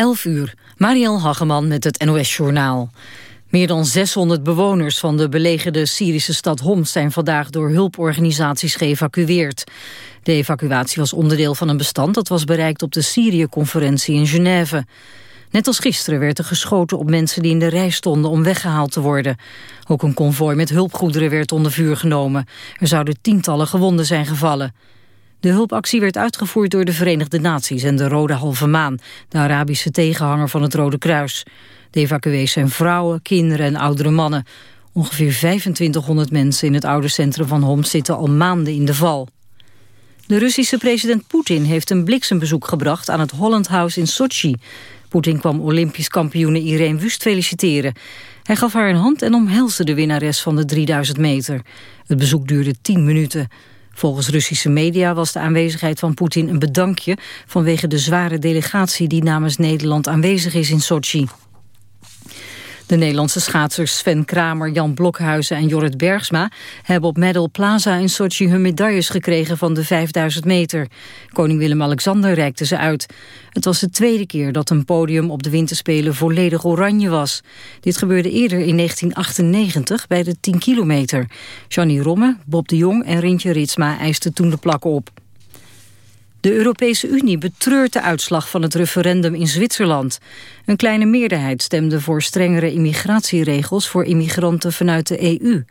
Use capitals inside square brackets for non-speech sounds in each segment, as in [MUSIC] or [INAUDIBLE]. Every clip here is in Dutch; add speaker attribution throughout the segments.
Speaker 1: 11 uur, Mariel Hageman met het NOS-journaal. Meer dan 600 bewoners van de belegerde Syrische stad Homs... zijn vandaag door hulporganisaties geëvacueerd. De evacuatie was onderdeel van een bestand... dat was bereikt op de Syrië-conferentie in Genève. Net als gisteren werd er geschoten op mensen die in de rij stonden... om weggehaald te worden. Ook een konvooi met hulpgoederen werd onder vuur genomen. Er zouden tientallen gewonden zijn gevallen. De hulpactie werd uitgevoerd door de Verenigde Naties en de Rode Halve Maan, de Arabische tegenhanger van het Rode Kruis. De evacuees zijn vrouwen, kinderen en oudere mannen. Ongeveer 2500 mensen in het oude centrum van Homs zitten al maanden in de val. De Russische president Poetin heeft een bliksembezoek gebracht aan het Holland House in Sochi. Poetin kwam Olympisch kampioene Irene Wust feliciteren. Hij gaf haar een hand en omhelsde de winnares van de 3000 meter. Het bezoek duurde 10 minuten. Volgens Russische media was de aanwezigheid van Poetin een bedankje... vanwege de zware delegatie die namens Nederland aanwezig is in Sochi. De Nederlandse schaatsers Sven Kramer, Jan Blokhuizen en Jorrit Bergsma... hebben op Medal Plaza in Sochi hun medailles gekregen van de 5000 meter. Koning Willem-Alexander reikte ze uit. Het was de tweede keer dat een podium op de winterspelen volledig oranje was. Dit gebeurde eerder in 1998 bij de 10 kilometer. Johnny Romme, Bob de Jong en Rintje Ritsma eisten toen de plak op. De Europese Unie betreurt de uitslag van het referendum in Zwitserland. Een kleine meerderheid stemde voor strengere immigratieregels voor immigranten vanuit de EU.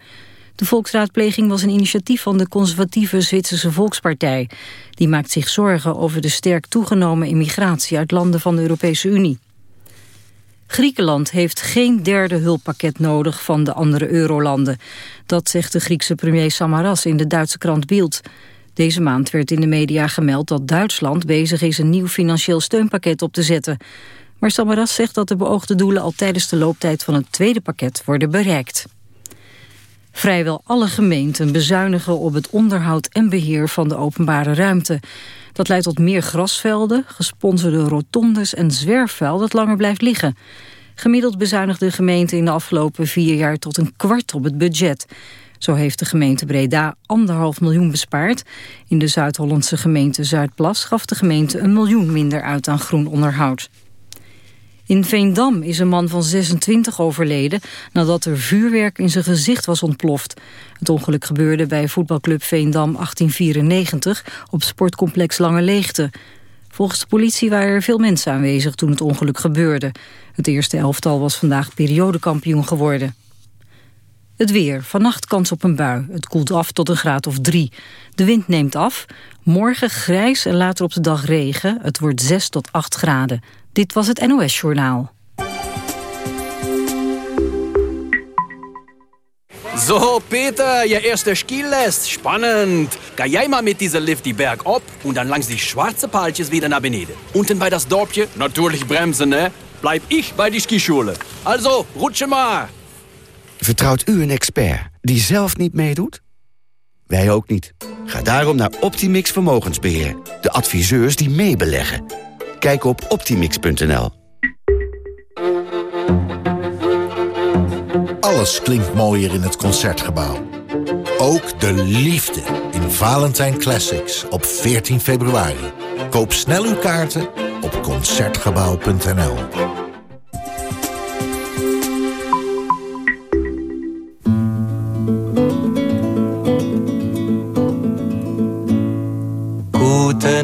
Speaker 1: De volksraadpleging was een initiatief van de conservatieve Zwitserse Volkspartij. Die maakt zich zorgen over de sterk toegenomen immigratie uit landen van de Europese Unie. Griekenland heeft geen derde hulppakket nodig van de andere eurolanden. Dat zegt de Griekse premier Samaras in de Duitse krant Bild. Deze maand werd in de media gemeld dat Duitsland bezig is een nieuw financieel steunpakket op te zetten. Maar Samaras zegt dat de beoogde doelen al tijdens de looptijd van het tweede pakket worden bereikt. Vrijwel alle gemeenten bezuinigen op het onderhoud en beheer van de openbare ruimte. Dat leidt tot meer grasvelden, gesponsorde rotondes en zwerfvuil dat langer blijft liggen. Gemiddeld bezuinigde de gemeente in de afgelopen vier jaar tot een kwart op het budget. Zo heeft de gemeente Breda anderhalf miljoen bespaard. In de Zuid-Hollandse gemeente Zuidplas gaf de gemeente een miljoen minder uit aan groen onderhoud. In Veendam is een man van 26 overleden nadat er vuurwerk in zijn gezicht was ontploft. Het ongeluk gebeurde bij voetbalclub Veendam 1894 op sportcomplex Lange Leegte. Volgens de politie waren er veel mensen aanwezig toen het ongeluk gebeurde. Het eerste elftal was vandaag periodekampioen geworden. Het weer. Vannacht kans op een bui. Het koelt af tot een graad of drie. De wind neemt af. Morgen grijs en later op de dag regen. Het wordt 6 tot 8 graden. Dit was het NOS Journaal.
Speaker 2: Zo, Peter, je eerste Skilest. Spannend. Ga jij maar mit diesem Lift die Berg op und dann langs die schwarze Paaltjes wieder naar beneden. Unten bei das Dorpje, natürlich bremsen, ne? Bleib ich bei die Skischule. Also, rutsche maar.
Speaker 3: Vertrouwt u een expert die zelf niet meedoet? Wij ook niet. Ga daarom naar Optimix Vermogensbeheer. De adviseurs die meebeleggen. Kijk op optimix.nl.
Speaker 4: Alles klinkt mooier in het Concertgebouw. Ook de liefde in Valentijn Classics op 14 februari. Koop snel uw kaarten op Concertgebouw.nl.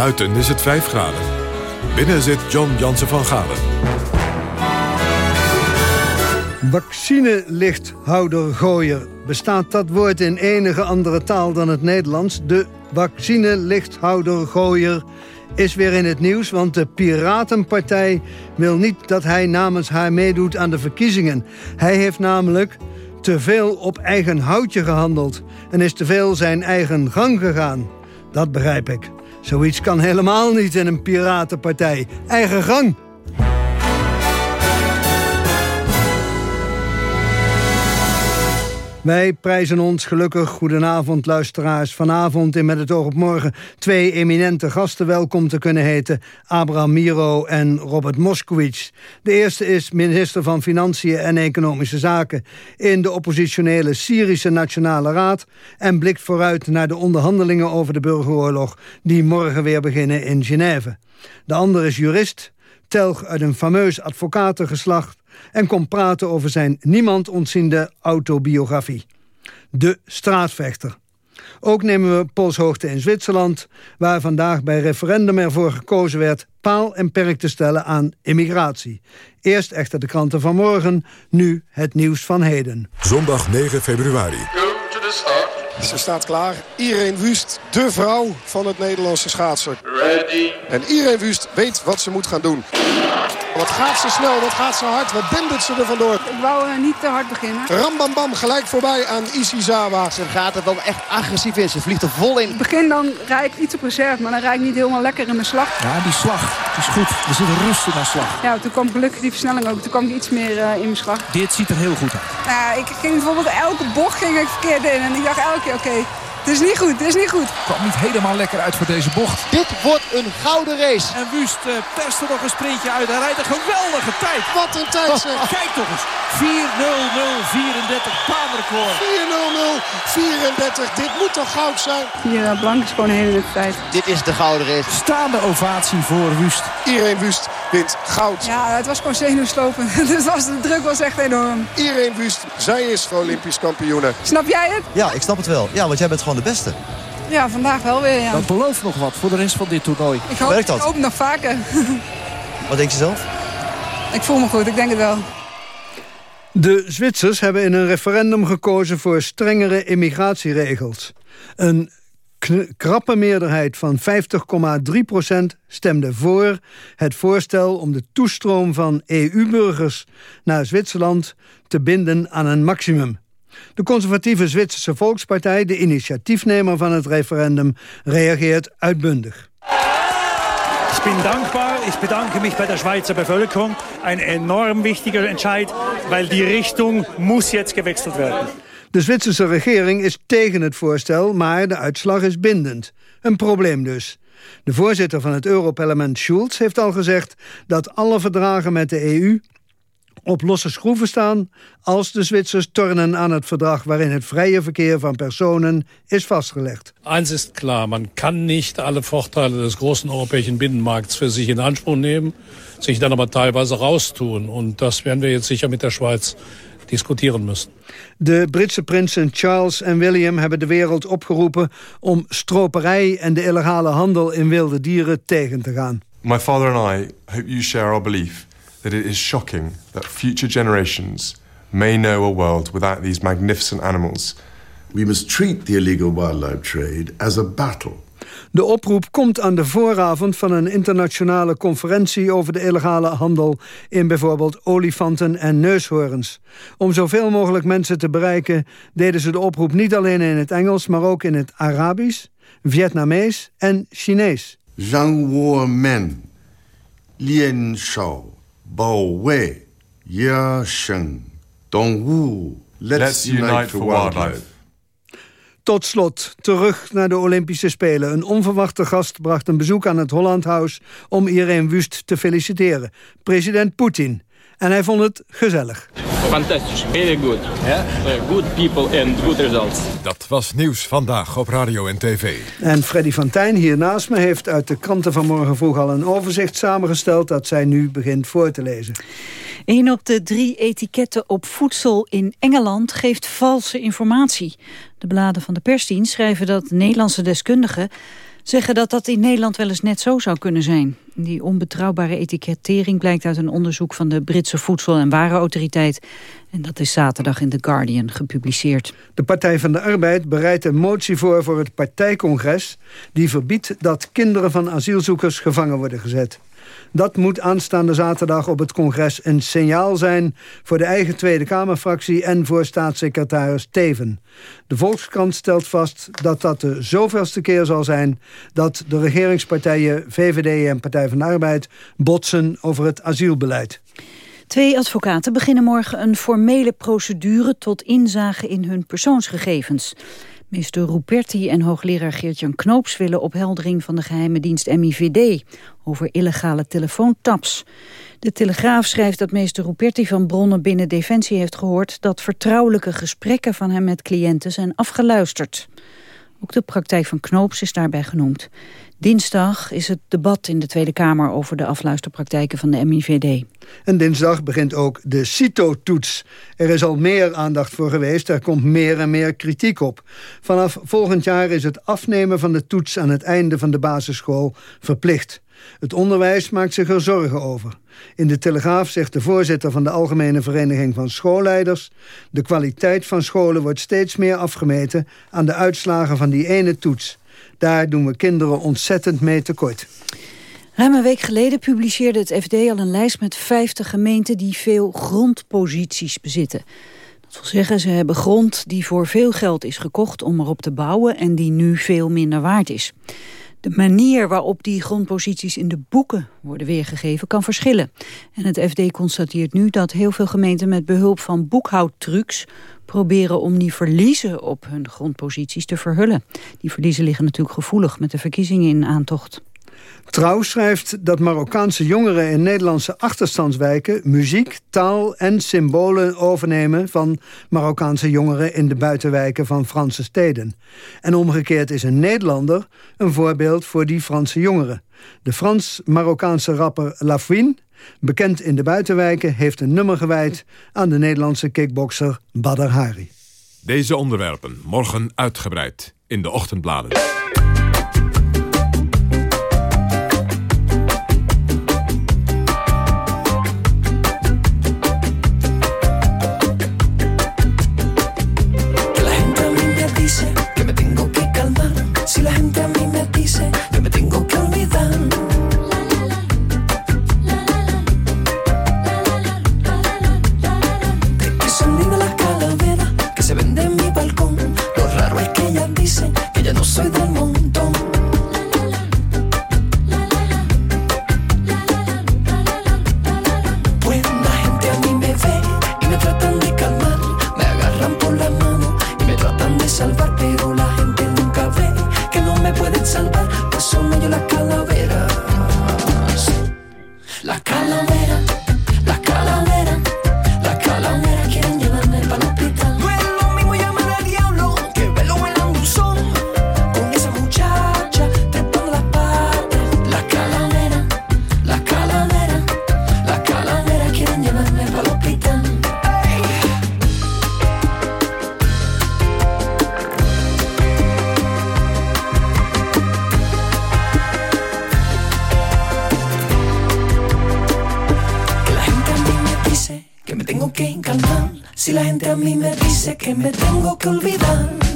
Speaker 5: Buiten is het 5 graden. Binnen zit John Jansen van Galen.
Speaker 6: Vaccinelichthouder-gooier. Bestaat dat woord in enige andere taal dan het Nederlands? De vaccinelichthouder-gooier is weer in het nieuws... want de Piratenpartij wil niet dat hij namens haar meedoet aan de verkiezingen. Hij heeft namelijk te veel op eigen houtje gehandeld... en is te veel zijn eigen gang gegaan. Dat begrijp ik. Zoiets kan helemaal niet in een piratenpartij. Eigen gang. Wij prijzen ons gelukkig. Goedenavond luisteraars. Vanavond in Met het oog op morgen twee eminente gasten welkom te kunnen heten. Abraham Miro en Robert Moskowitz. De eerste is minister van Financiën en Economische Zaken... in de oppositionele Syrische Nationale Raad... en blikt vooruit naar de onderhandelingen over de burgeroorlog... die morgen weer beginnen in Genève. De andere is jurist, telg uit een fameus advocatengeslacht en komt praten over zijn niemand ontziende autobiografie. De straatvechter. Ook nemen we polshoogte in Zwitserland... waar vandaag bij referendum ervoor gekozen werd... paal en perk te stellen aan immigratie. Eerst echter de kranten van morgen, nu het nieuws van heden.
Speaker 5: Zondag 9 februari.
Speaker 7: Ze staat klaar. Irene Wust, de vrouw van het Nederlandse schaatser. Ready. En Irene Wust weet wat ze moet gaan doen. Wat gaat ze snel, wat gaat ze hard, wat dendert ze er vandoor.
Speaker 8: Ik wou uh, niet te hard beginnen.
Speaker 7: Rambam bam, gelijk voorbij aan Ishizawa.
Speaker 9: Ze gaat er wel echt agressief in, ze vliegt er vol in. In
Speaker 8: het begin dan rijd ik iets op reserve, maar dan rijd ik niet helemaal lekker in mijn slag.
Speaker 10: Ja, die slag, die is goed. Er zit een rust in haar slag.
Speaker 8: Ja, toen kwam gelukkig die versnelling ook. Toen kwam ik iets meer uh, in mijn slag.
Speaker 10: Dit ziet er heel goed uit.
Speaker 8: Ja, ik ging bijvoorbeeld elke bocht ging ik verkeerd in. En ik dacht elke keer, oké, het is niet goed, het is niet goed.
Speaker 10: Kwam niet helemaal lekker uit voor deze bocht.
Speaker 9: Dit wordt een gouden race.
Speaker 10: En Wust uh, perst er nog een sprintje uit. Hij rijdt een geweldige tijd.
Speaker 7: Wat een tijd [LAUGHS] zeg.
Speaker 10: Oh, kijk toch eens. 4-0-0-34 baanrecord.
Speaker 7: 4-0-0-34. Dit moet toch goud zijn?
Speaker 8: Hier, uh, Blank is gewoon een hele leuke tijd.
Speaker 9: Dit is de gouden race.
Speaker 10: Staande ovatie voor Wust.
Speaker 7: Irene Wust wint goud.
Speaker 8: Ja, het was gewoon zenuwslopen. [LAUGHS] dus was, de druk was echt enorm.
Speaker 7: Irene Wust, zij is Olympisch kampioene.
Speaker 8: Snap jij het?
Speaker 11: Ja, ik snap het wel. Ja, want jij bent gewoon de beste.
Speaker 8: Ja, vandaag wel weer, ja.
Speaker 10: Dat belooft nog wat voor de rest van dit toernooi.
Speaker 8: Ik hoop,
Speaker 11: Werkt dat?
Speaker 8: Ik hoop nog vaker. [LAUGHS]
Speaker 11: Wat denk je zelf?
Speaker 8: Ik voel me goed, ik denk het wel.
Speaker 6: De Zwitsers hebben in een referendum gekozen voor strengere immigratieregels. Een krappe meerderheid van 50,3% stemde voor het voorstel om de toestroom van EU-burgers naar Zwitserland te binden aan een maximum. De conservatieve Zwitserse Volkspartij, de initiatiefnemer van het referendum, reageert uitbundig.
Speaker 12: Ich bin dankbar. Ich bedanke mich bei der Schweizer Bevölkerung. Ein enorm wichtiger Entscheid, weil die Richtung muss jetzt gewechselt werden.
Speaker 6: De Zwitserse regering is tegen het voorstel, maar de uitslag is bindend. Een probleem dus. De voorzitter van het Europarlement Schulz heeft al gezegd dat alle verdragen met de EU op losse schroeven staan als de Zwitsers tornen aan het verdrag waarin het vrije verkeer van personen is vastgelegd.
Speaker 13: Eins ist klar, man kann nicht alle Vorteile des großen europäischen Binnenmarkts für sich in Anspruch nehmen, sich dann aber teilweise raustun. Und das werden wir jetzt sicher mit der Schweiz diskutieren müssen.
Speaker 6: De Britse prinsen Charles en William hebben de wereld opgeroepen om stroperij en de illegale handel in wilde dieren tegen te gaan.
Speaker 14: My father and I hope you share our belief that it is shocking that future generations may know a world without these magnificent animals.
Speaker 15: We must treat the illegal wildlife trade as a battle.
Speaker 6: De oproep komt aan de vooravond van een internationale conferentie over de illegale handel in bijvoorbeeld olifanten en neushoorns. Om zoveel mogelijk mensen te bereiken deden ze de oproep niet alleen in het Engels, maar ook in het Arabisch, Vietnamees en Chinees.
Speaker 15: Zhang Wo Men, Lien Shao, Bao Wei, Ya Sheng, Dong Wu. Let's,
Speaker 14: Let's unite for wildlife.
Speaker 6: Tot slot, terug naar de Olympische Spelen. Een onverwachte gast bracht een bezoek aan het Holland House... om Irene Wust te feliciteren. President Poetin. En hij vond het gezellig.
Speaker 16: Fantastisch, very good. Yeah? good people and good results.
Speaker 5: Dat was nieuws vandaag op radio en tv.
Speaker 6: En Freddy van Tijn hier naast me heeft uit de kranten van morgen vroeg al een overzicht samengesteld... dat zij nu begint voor te lezen.
Speaker 1: Een op de drie etiketten op voedsel in Engeland geeft valse informatie. De bladen van de persdienst schrijven dat Nederlandse deskundigen zeggen dat dat in Nederland wel eens net zo zou kunnen zijn. Die onbetrouwbare etikettering blijkt uit een onderzoek van de Britse Voedsel- en Warenautoriteit. En dat is zaterdag in The Guardian gepubliceerd.
Speaker 6: De Partij van de Arbeid bereidt een motie voor voor het partijcongres... die verbiedt dat kinderen van asielzoekers gevangen worden gezet. Dat moet aanstaande zaterdag op het congres een signaal zijn... voor de eigen Tweede Kamerfractie en voor staatssecretaris Teven. De Volkskrant stelt vast dat dat de zoveelste keer zal zijn... dat de regeringspartijen VVD en Partij van de Arbeid botsen over het asielbeleid.
Speaker 17: Twee advocaten beginnen morgen een formele procedure tot inzage in hun persoonsgegevens. Minister Ruperti en hoogleraar Geert-Jan Knoops willen opheldering van de geheime dienst MIVD over illegale telefoontaps. De Telegraaf schrijft dat minister Ruperti van bronnen binnen Defensie heeft gehoord dat vertrouwelijke gesprekken van hem met cliënten zijn afgeluisterd. Ook de praktijk van Knoops is daarbij genoemd. Dinsdag is het debat in de Tweede Kamer over de afluisterpraktijken van de MIVD.
Speaker 6: En dinsdag begint ook de CITO-toets. Er is al meer aandacht voor geweest, er komt meer en meer kritiek op. Vanaf volgend jaar is het afnemen van de toets aan het einde van de basisschool verplicht. Het onderwijs maakt zich er zorgen over. In de Telegraaf zegt de voorzitter van de Algemene Vereniging van Schoolleiders... de kwaliteit van scholen wordt steeds meer afgemeten aan de uitslagen van die ene toets. Daar doen we kinderen ontzettend mee tekort.
Speaker 17: Ruim een week geleden publiceerde het FD al een lijst met 50 gemeenten die veel grondposities bezitten. Dat wil zeggen, ze hebben grond die voor veel geld is gekocht om erop te bouwen en die nu veel minder waard is. De manier waarop die grondposities in de boeken worden weergegeven kan verschillen. En het FD constateert nu dat heel veel gemeenten met behulp van boekhoudtrucs proberen om die verliezen op hun grondposities te verhullen. Die verliezen liggen natuurlijk gevoelig met de verkiezingen in aantocht.
Speaker 6: Trouw schrijft dat Marokkaanse jongeren in Nederlandse achterstandswijken... muziek, taal en symbolen overnemen van Marokkaanse jongeren... in de buitenwijken van Franse steden. En omgekeerd is een Nederlander een voorbeeld voor die Franse jongeren. De Frans-Marokkaanse rapper Lafouine, bekend in de buitenwijken... heeft een nummer gewijd aan de Nederlandse kickbokser Badr Hari.
Speaker 5: Deze onderwerpen morgen uitgebreid in de ochtendbladen. que me tengo que olvidar.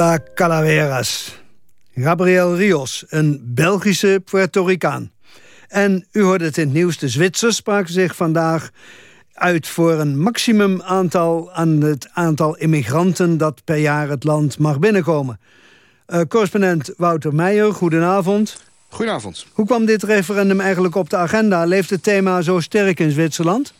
Speaker 6: La Calaveras. Gabriel Rios, een Belgische Puerto Ricaan. En u hoorde het in het nieuws, de Zwitsers spraken zich vandaag uit voor een maximum aantal aan het aantal immigranten dat per jaar het land mag binnenkomen. Uh, correspondent Wouter Meijer, goedenavond.
Speaker 18: Goedenavond.
Speaker 6: Hoe kwam dit referendum eigenlijk op de agenda? Leeft het thema zo sterk in Zwitserland?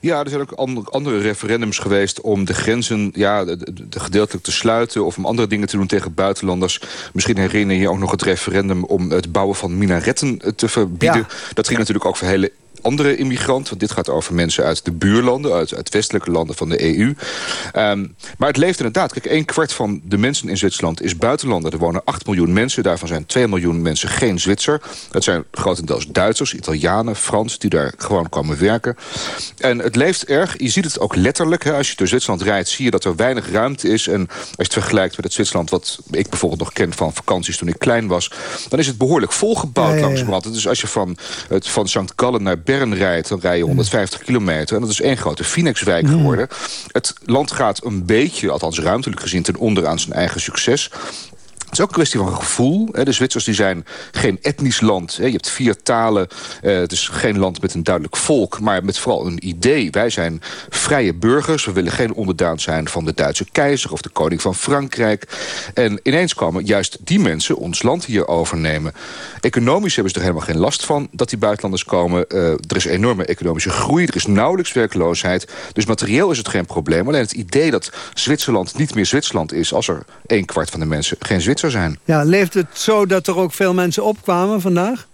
Speaker 18: Ja, er zijn ook andere referendums geweest om de grenzen ja, de, de gedeeltelijk te sluiten... of om andere dingen te doen tegen buitenlanders. Misschien herinner je je ook nog het referendum om het bouwen van minaretten te verbieden. Dat ging natuurlijk ook voor hele andere immigranten. Want dit gaat over mensen uit de buurlanden, uit, uit westelijke landen van de EU. Ehm, maar het leeft inderdaad. Kijk, een kwart van de mensen in Zwitserland is buitenlander. Er wonen 8 miljoen mensen. Daarvan zijn 2 miljoen mensen geen Zwitser. Dat zijn grotendeels Duitsers, Italianen, Frans... die daar gewoon komen werken. En het leeft erg. Je ziet het ook letterlijk. Hè. Als je door Zwitserland rijdt, zie je dat er weinig ruimte is. En als je het vergelijkt met het Zwitserland... wat ik bijvoorbeeld nog ken van vakanties toen ik klein was... dan is het behoorlijk volgebouwd ja, ja, ja. Dus als je van, het, van St. Gallen naar Bern rijdt... dan rij je 150 kilometer. En dat is één grote Phoenixwijk geworden. Het land gaat een beetje, althans ruimtelijk gezien... ten onder aan zijn eigen succes. Het is ook een kwestie van gevoel. De Zwitsers die zijn geen etnisch land. Je hebt vier talen. Eh, het is geen land met een duidelijk volk. Maar met vooral een idee. Wij zijn vrije burgers. We willen geen onderdaan zijn van de Duitse keizer... of de koning van Frankrijk. En ineens komen juist die mensen ons land hier overnemen. Economisch hebben ze er helemaal geen last van dat die buitenlanders komen. Uh, er is enorme economische groei. Er is nauwelijks werkloosheid. Dus materieel is het geen probleem. Alleen het idee dat Zwitserland niet meer Zwitserland is... als er een kwart van de mensen geen Zijn.
Speaker 6: Ja, leeft het zo dat er ook veel mensen opkwamen vandaag?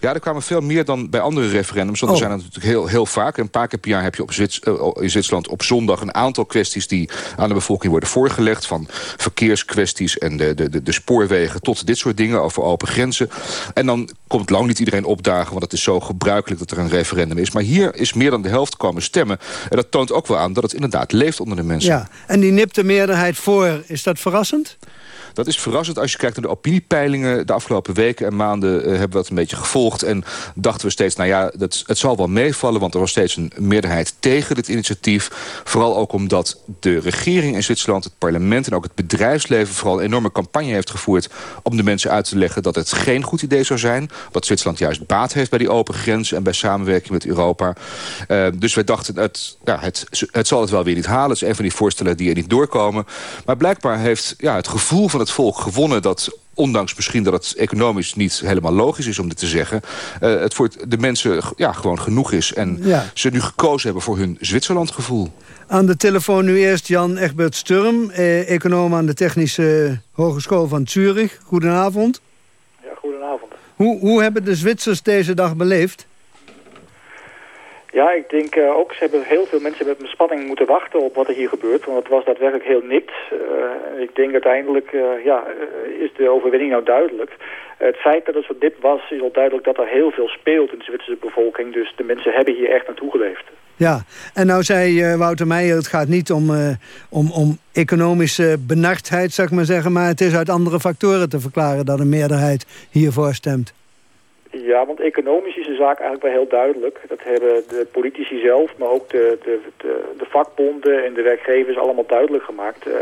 Speaker 18: Ja, er kwamen veel meer dan bij andere referendums. Want er oh. zijn natuurlijk heel, heel vaak. Een paar keer per jaar heb je op Zwits, uh, in Zwitserland op zondag... een aantal kwesties die aan de bevolking worden voorgelegd. Van verkeerskwesties en de, de, de, spoorwegen tot dit soort dingen over open grenzen. En dan komt lang niet iedereen opdagen... want het is zo gebruikelijk dat er een referendum is. Maar hier is meer dan de helft komen stemmen. En dat toont ook wel aan dat het inderdaad leeft onder de mensen.
Speaker 6: Ja, en die nipte meerderheid voor, is dat verrassend?
Speaker 18: Dat is verrassend als je kijkt naar de opiniepeilingen. De afgelopen weken en maanden uh, hebben we dat een beetje gevolgd. En dachten we steeds, nou ja, dat, het zal wel meevallen... want er was steeds een meerderheid tegen dit initiatief. Vooral ook omdat de regering in Zwitserland, het parlement... en ook het bedrijfsleven vooral een enorme campagne heeft gevoerd... om de mensen uit te leggen dat het geen goed idee zou zijn. Wat Zwitserland juist baat heeft bij die open grens... en bij samenwerking met Europa. Uh, dus wij dachten, het, het, het zal het wel weer niet halen. Het is een van die voorstellen die er niet doorkomen. Maar blijkbaar heeft ja, het gevoel van het volk gewonnen dat ondanks misschien dat het economisch niet helemaal logisch is om dit te zeggen... Uh, het voor de mensen ja, gewoon genoeg is. En ze nu gekozen hebben voor hun Zwitserlandgevoel.
Speaker 6: Aan de telefoon nu eerst Jan Egbert Sturm, eh, econoom aan de Technische Hogeschool van Zurich. Goedenavond.
Speaker 19: Ja, goedenavond.
Speaker 6: Hoe, hoe hebben de Zwitsers deze dag beleefd?
Speaker 19: Ja, ik denk uh, ook, ze hebben heel veel mensen met spanning moeten wachten op wat er hier gebeurt. Want het was daadwerkelijk heel nipt. Uh, ik denk uiteindelijk, uh, ja, is de overwinning nou duidelijk. het feit dat het zo dit was, is al duidelijk dat er heel veel speelt in de Zwitserse bevolking. Dus de mensen hebben hier echt naartoe geleefd.
Speaker 6: Ja, en nou zei Wouter Meijer, het gaat niet om, om, om economische benardheid, zou ik maar zeggen. Maar het is uit andere factoren te verklaren dat een meerderheid hiervoor stemt.
Speaker 19: Ja, want economisch is de zaak eigenlijk wel heel duidelijk. Dat hebben de politici zelf, maar ook de, de, de, de vakbonden en de werkgevers allemaal duidelijk gemaakt. Uh,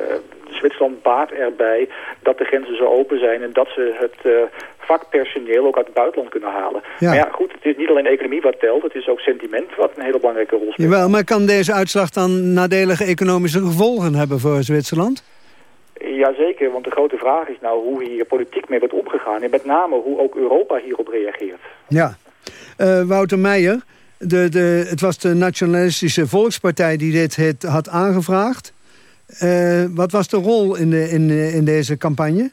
Speaker 19: Zwitserland baat erbij dat de grenzen zo open zijn en dat ze het uh, vakpersoneel ook uit het buitenland kunnen halen. Ja. Maar ja, goed, het is niet alleen economie wat telt, het is ook sentiment wat een hele belangrijke rol speelt.
Speaker 6: Jawel, maar kan deze uitslag dan nadelige economische gevolgen hebben voor Zwitserland?
Speaker 19: Jazeker, want de grote vraag is nou hoe hier politiek mee wordt omgegaan. En met name hoe ook Europa hierop reageert.
Speaker 6: Ja. Uh, Wouter Meijer, de, de, het was de Nationalistische Volkspartij die dit had aangevraagd. Uh, wat was de rol in, in, in deze campagne?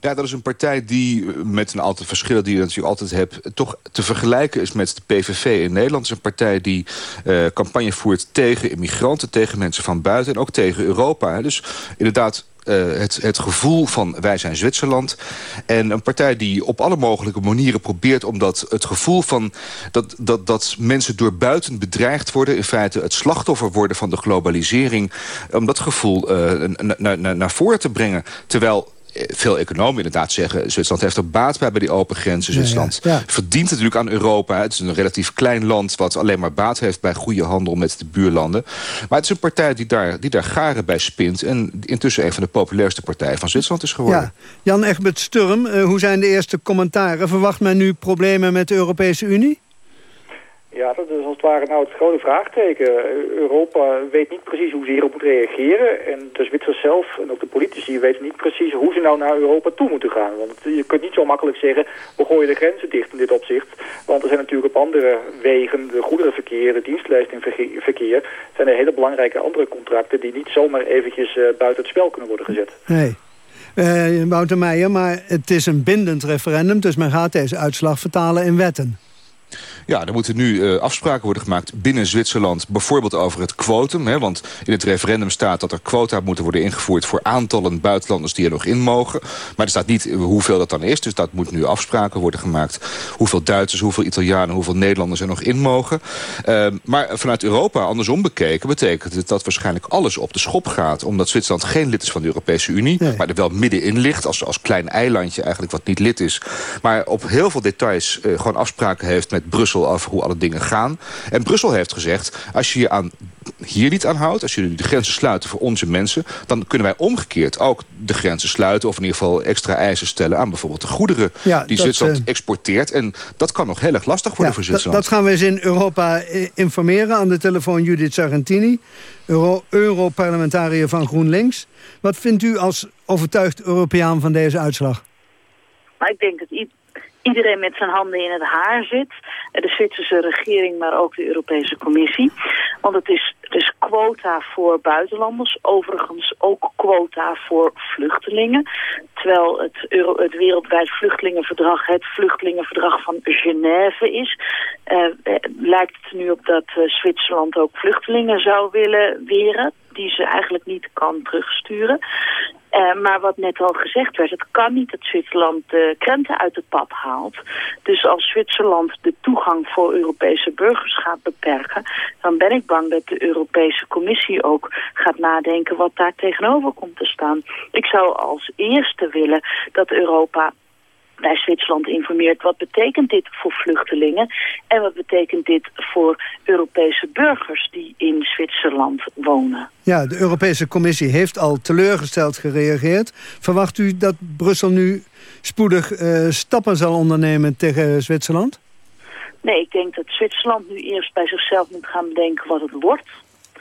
Speaker 18: Ja, dat is een partij die met een aantal verschillen die je natuurlijk altijd hebt... toch te vergelijken is met de PVV in Nederland. Het is een partij die uh, campagne voert tegen immigranten... tegen mensen van buiten en ook tegen Europa. Dus inderdaad uh, het, het gevoel van wij zijn Zwitserland. En een partij die op alle mogelijke manieren probeert... omdat het gevoel van dat, dat, dat mensen door buiten bedreigd worden... in feite het slachtoffer worden van de globalisering... om dat gevoel uh, naar voren te brengen. Terwijl veel economen inderdaad zeggen... Zwitserland heeft er baat bij bij die open grenzen. Zwitserland ja, ja. verdient natuurlijk aan Europa. Het is een relatief klein land wat alleen maar baat heeft... bij goede handel met de buurlanden. Maar het is een partij die daar, die daar garen bij spint... en intussen een van de populairste partijen van Zwitserland is geworden. Ja.
Speaker 6: Jan Egbert Sturm, uh, hoe zijn de eerste commentaren? Verwacht men nu problemen met de Europese Unie?
Speaker 19: Ja, dat is als het ware nou het grote vraagteken. Europa weet niet precies hoe ze hierop moet reageren. En de Zwitsers zelf en ook de politici weten niet precies hoe ze nou naar Europa toe moeten gaan. Want je kunt niet zo makkelijk zeggen, we gooien de grenzen dicht in dit opzicht. Want er zijn natuurlijk op andere wegen, de goederenverkeer, de dienstleistingverkeer, zijn er hele belangrijke andere contracten die niet zomaar eventjes uh, buiten het spel kunnen worden gezet.
Speaker 6: Nee. Uh, Wouter Meijer, maar het is een bindend referendum, dus men gaat deze uitslag vertalen in wetten.
Speaker 18: Ja, er moeten nu uh, afspraken worden gemaakt binnen Zwitserland... bijvoorbeeld over het quotum. Hè, want in het referendum staat dat er quota moeten worden ingevoerd... voor aantallen buitenlanders die er nog in mogen. Maar er staat niet hoeveel dat dan is. Dus dat moet nu afspraken worden gemaakt. Hoeveel Duitsers, hoeveel Italianen, hoeveel Nederlanders er nog in mogen. Uh, maar vanuit Europa, andersom bekeken... betekent het dat waarschijnlijk alles op de schop gaat. Omdat Zwitserland geen lid is van de Europese Unie... Nee. maar er wel middenin ligt, als, als klein eilandje eigenlijk wat niet lid is. Maar op heel veel details uh, gewoon afspraken heeft met Brussel over hoe alle dingen gaan. En Brussel heeft gezegd, als je je aan hier niet aan houdt... als jullie de grenzen sluiten voor onze mensen... dan kunnen wij omgekeerd ook de grenzen sluiten... of in ieder geval extra eisen stellen aan bijvoorbeeld de goederen... Ja, die Zwitserland uh, exporteert. En dat kan nog heel erg lastig worden
Speaker 6: ja,
Speaker 18: voor Zwitserland.
Speaker 6: Dat gaan we eens in Europa eh, informeren. Aan de telefoon Judith Sargentini, Euro Europarlementariër van GroenLinks. Wat vindt u als overtuigd Europeaan van deze uitslag?
Speaker 20: Maar ik denk dat iedereen met zijn handen in het haar zit. De Zwitserse regering, maar ook de Europese Commissie. Want het is, is quota voor buitenlanders, overigens ook quota voor vluchtelingen. Terwijl het, het wereldwijd vluchtelingenverdrag het vluchtelingenverdrag van Genève is. Uh, lijkt het nu op dat uh, Zwitserland ook vluchtelingen zou willen weren die ze eigenlijk niet kan terugsturen. Uh, maar wat net al gezegd werd, het kan niet dat Zwitserland de krenten uit het pap haalt. Dus als Zwitserland de toegang voor Europese burgers gaat beperken... dan ben ik bang dat de Europese Commissie ook gaat nadenken wat daar tegenover komt te staan. Ik zou als eerste willen dat Europa bij Zwitserland informeert. Wat betekent dit voor vluchtelingen? En wat betekent dit voor Europese burgers die in Zwitserland wonen?
Speaker 6: Ja, de Europese Commissie heeft al teleurgesteld gereageerd. Verwacht u dat Brussel nu spoedig uh, stappen zal ondernemen tegen Zwitserland?
Speaker 20: Nee, ik denk dat Zwitserland nu eerst bij zichzelf moet gaan bedenken wat het wordt.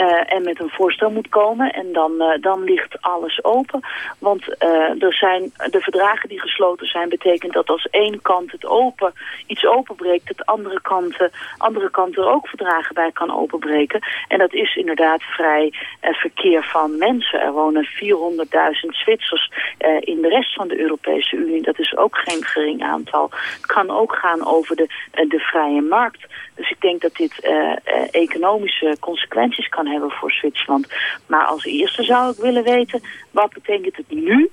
Speaker 20: Uh, en met een voorstel moet komen. En dan, uh, dan ligt alles open. Want uh, er zijn de verdragen die gesloten zijn... betekent dat als één kant het open, iets openbreekt... dat de andere kant, andere kant er ook verdragen bij kan openbreken. En dat is inderdaad vrij verkeer van mensen. Er wonen 400.000 Zwitsers in de rest van de Europese Unie. Dat is ook geen gering aantal. Het kan ook gaan over de, de vrije markt. Dus ik denk dat dit economische consequenties kan hebben voor Zwitserland. Maar als eerste zou ik willen weten, wat betekent het nu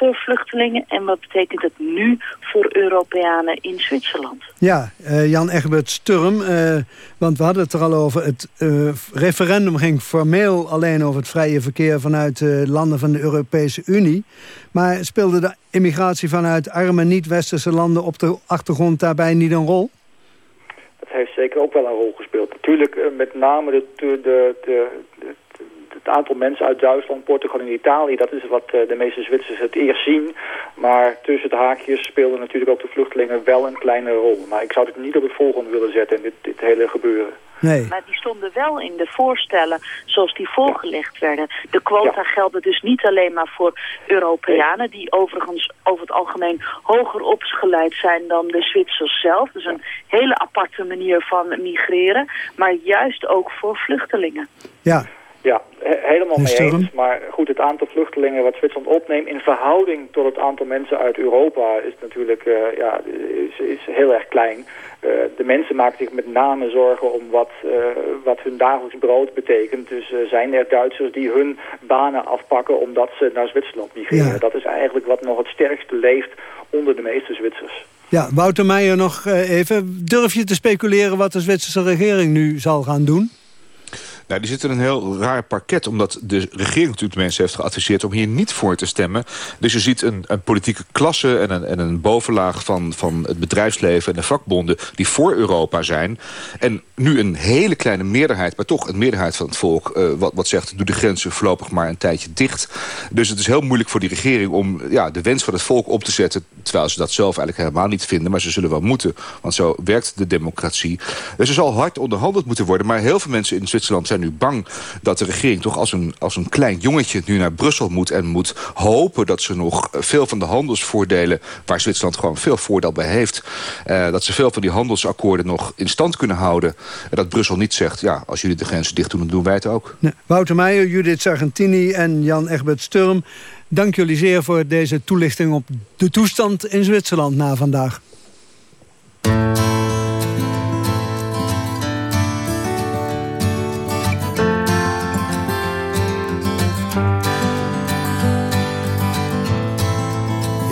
Speaker 20: voor vluchtelingen en wat betekent het nu voor Europeanen in Zwitserland?
Speaker 6: Ja, uh, Jan Egbert Sturm, uh, want we hadden het er al over. Het uh, referendum ging formeel alleen over het vrije verkeer vanuit landen van de Europese Unie. Maar speelde de immigratie vanuit arme niet-westerse landen op de achtergrond daarbij niet een rol?
Speaker 19: Heeft zeker ook wel een rol gespeeld. Natuurlijk uh, met name de, de, de, het aantal mensen uit Duitsland, Portugal en Italië, dat is wat uh, de meeste Zwitsers het eerst zien. Maar tussen de haakjes speelden natuurlijk ook de vluchtelingen wel een kleine rol. Maar ik zou het niet op het volgende willen zetten in dit hele gebeuren.
Speaker 6: Nee.
Speaker 20: Maar die stonden wel in de voorstellen zoals die voorgelegd werden. De quota gelden dus niet alleen maar voor Europeanen... die overigens over het algemeen hoger opgeleid zijn dan de Zwitsers zelf. Dus een hele aparte manier van migreren. Maar juist ook voor vluchtelingen.
Speaker 6: Ja,
Speaker 19: ja, he helemaal mee eens. Maar goed, het aantal vluchtelingen wat Zwitserland opneemt... in verhouding tot het aantal mensen uit Europa... is natuurlijk uh, ja, is, is heel erg klein. Uh, de mensen maken zich met name zorgen om wat, uh, wat hun dagelijks brood betekent. Dus zijn er Duitsers die hun banen afpakken... omdat ze naar Zwitserland migreren. Ja. Dat is eigenlijk wat nog het sterkste leeft onder de meeste Zwitsers.
Speaker 6: Ja, Wouter Meijer nog even. Durf je te speculeren wat de Zwitserse regering nu zal gaan doen?
Speaker 18: Nou, die zit in een heel raar parket. Omdat de regering natuurlijk mensen heeft geadviseerd om hier niet voor te stemmen. Dus je ziet een, een politieke klasse en een, en een bovenlaag van, van het bedrijfsleven en de vakbonden die voor Europa zijn. En nu een hele kleine meerderheid, maar toch een meerderheid van het volk... Uh, wat, wat zegt, doe de grenzen voorlopig maar een tijdje dicht. Dus het is heel moeilijk voor die regering om ja, de wens van het volk op te zetten... terwijl ze dat zelf eigenlijk helemaal niet vinden. Maar ze zullen wel moeten, want zo werkt de democratie. Dus er zal hard onderhandeld moeten worden. Maar heel veel mensen in Zwitserland zijn nu bang dat de regering toch als een, als een klein jongetje nu naar Brussel moet... en moet hopen dat ze nog veel van de handelsvoordelen... waar Zwitserland gewoon veel voordeel bij heeft... Uh, dat ze veel van die handelsakkoorden nog in stand kunnen houden. En dat Brussel niet zegt, ja, als jullie de grenzen dicht doen, dan doen wij het ook.
Speaker 6: Nee. Wouter Meijer, Judith Sargentini en Jan Egbert Sturm... dank jullie zeer voor deze toelichting op de toestand in Zwitserland na vandaag.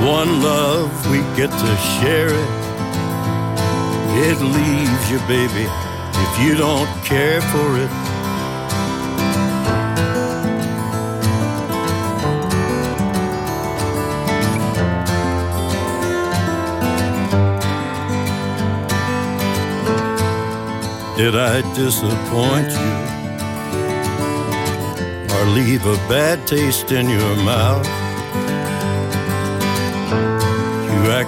Speaker 21: One love, we get to share it. It leaves you, baby, if you don't care for it. Did I disappoint you? Or leave a bad taste in your mouth?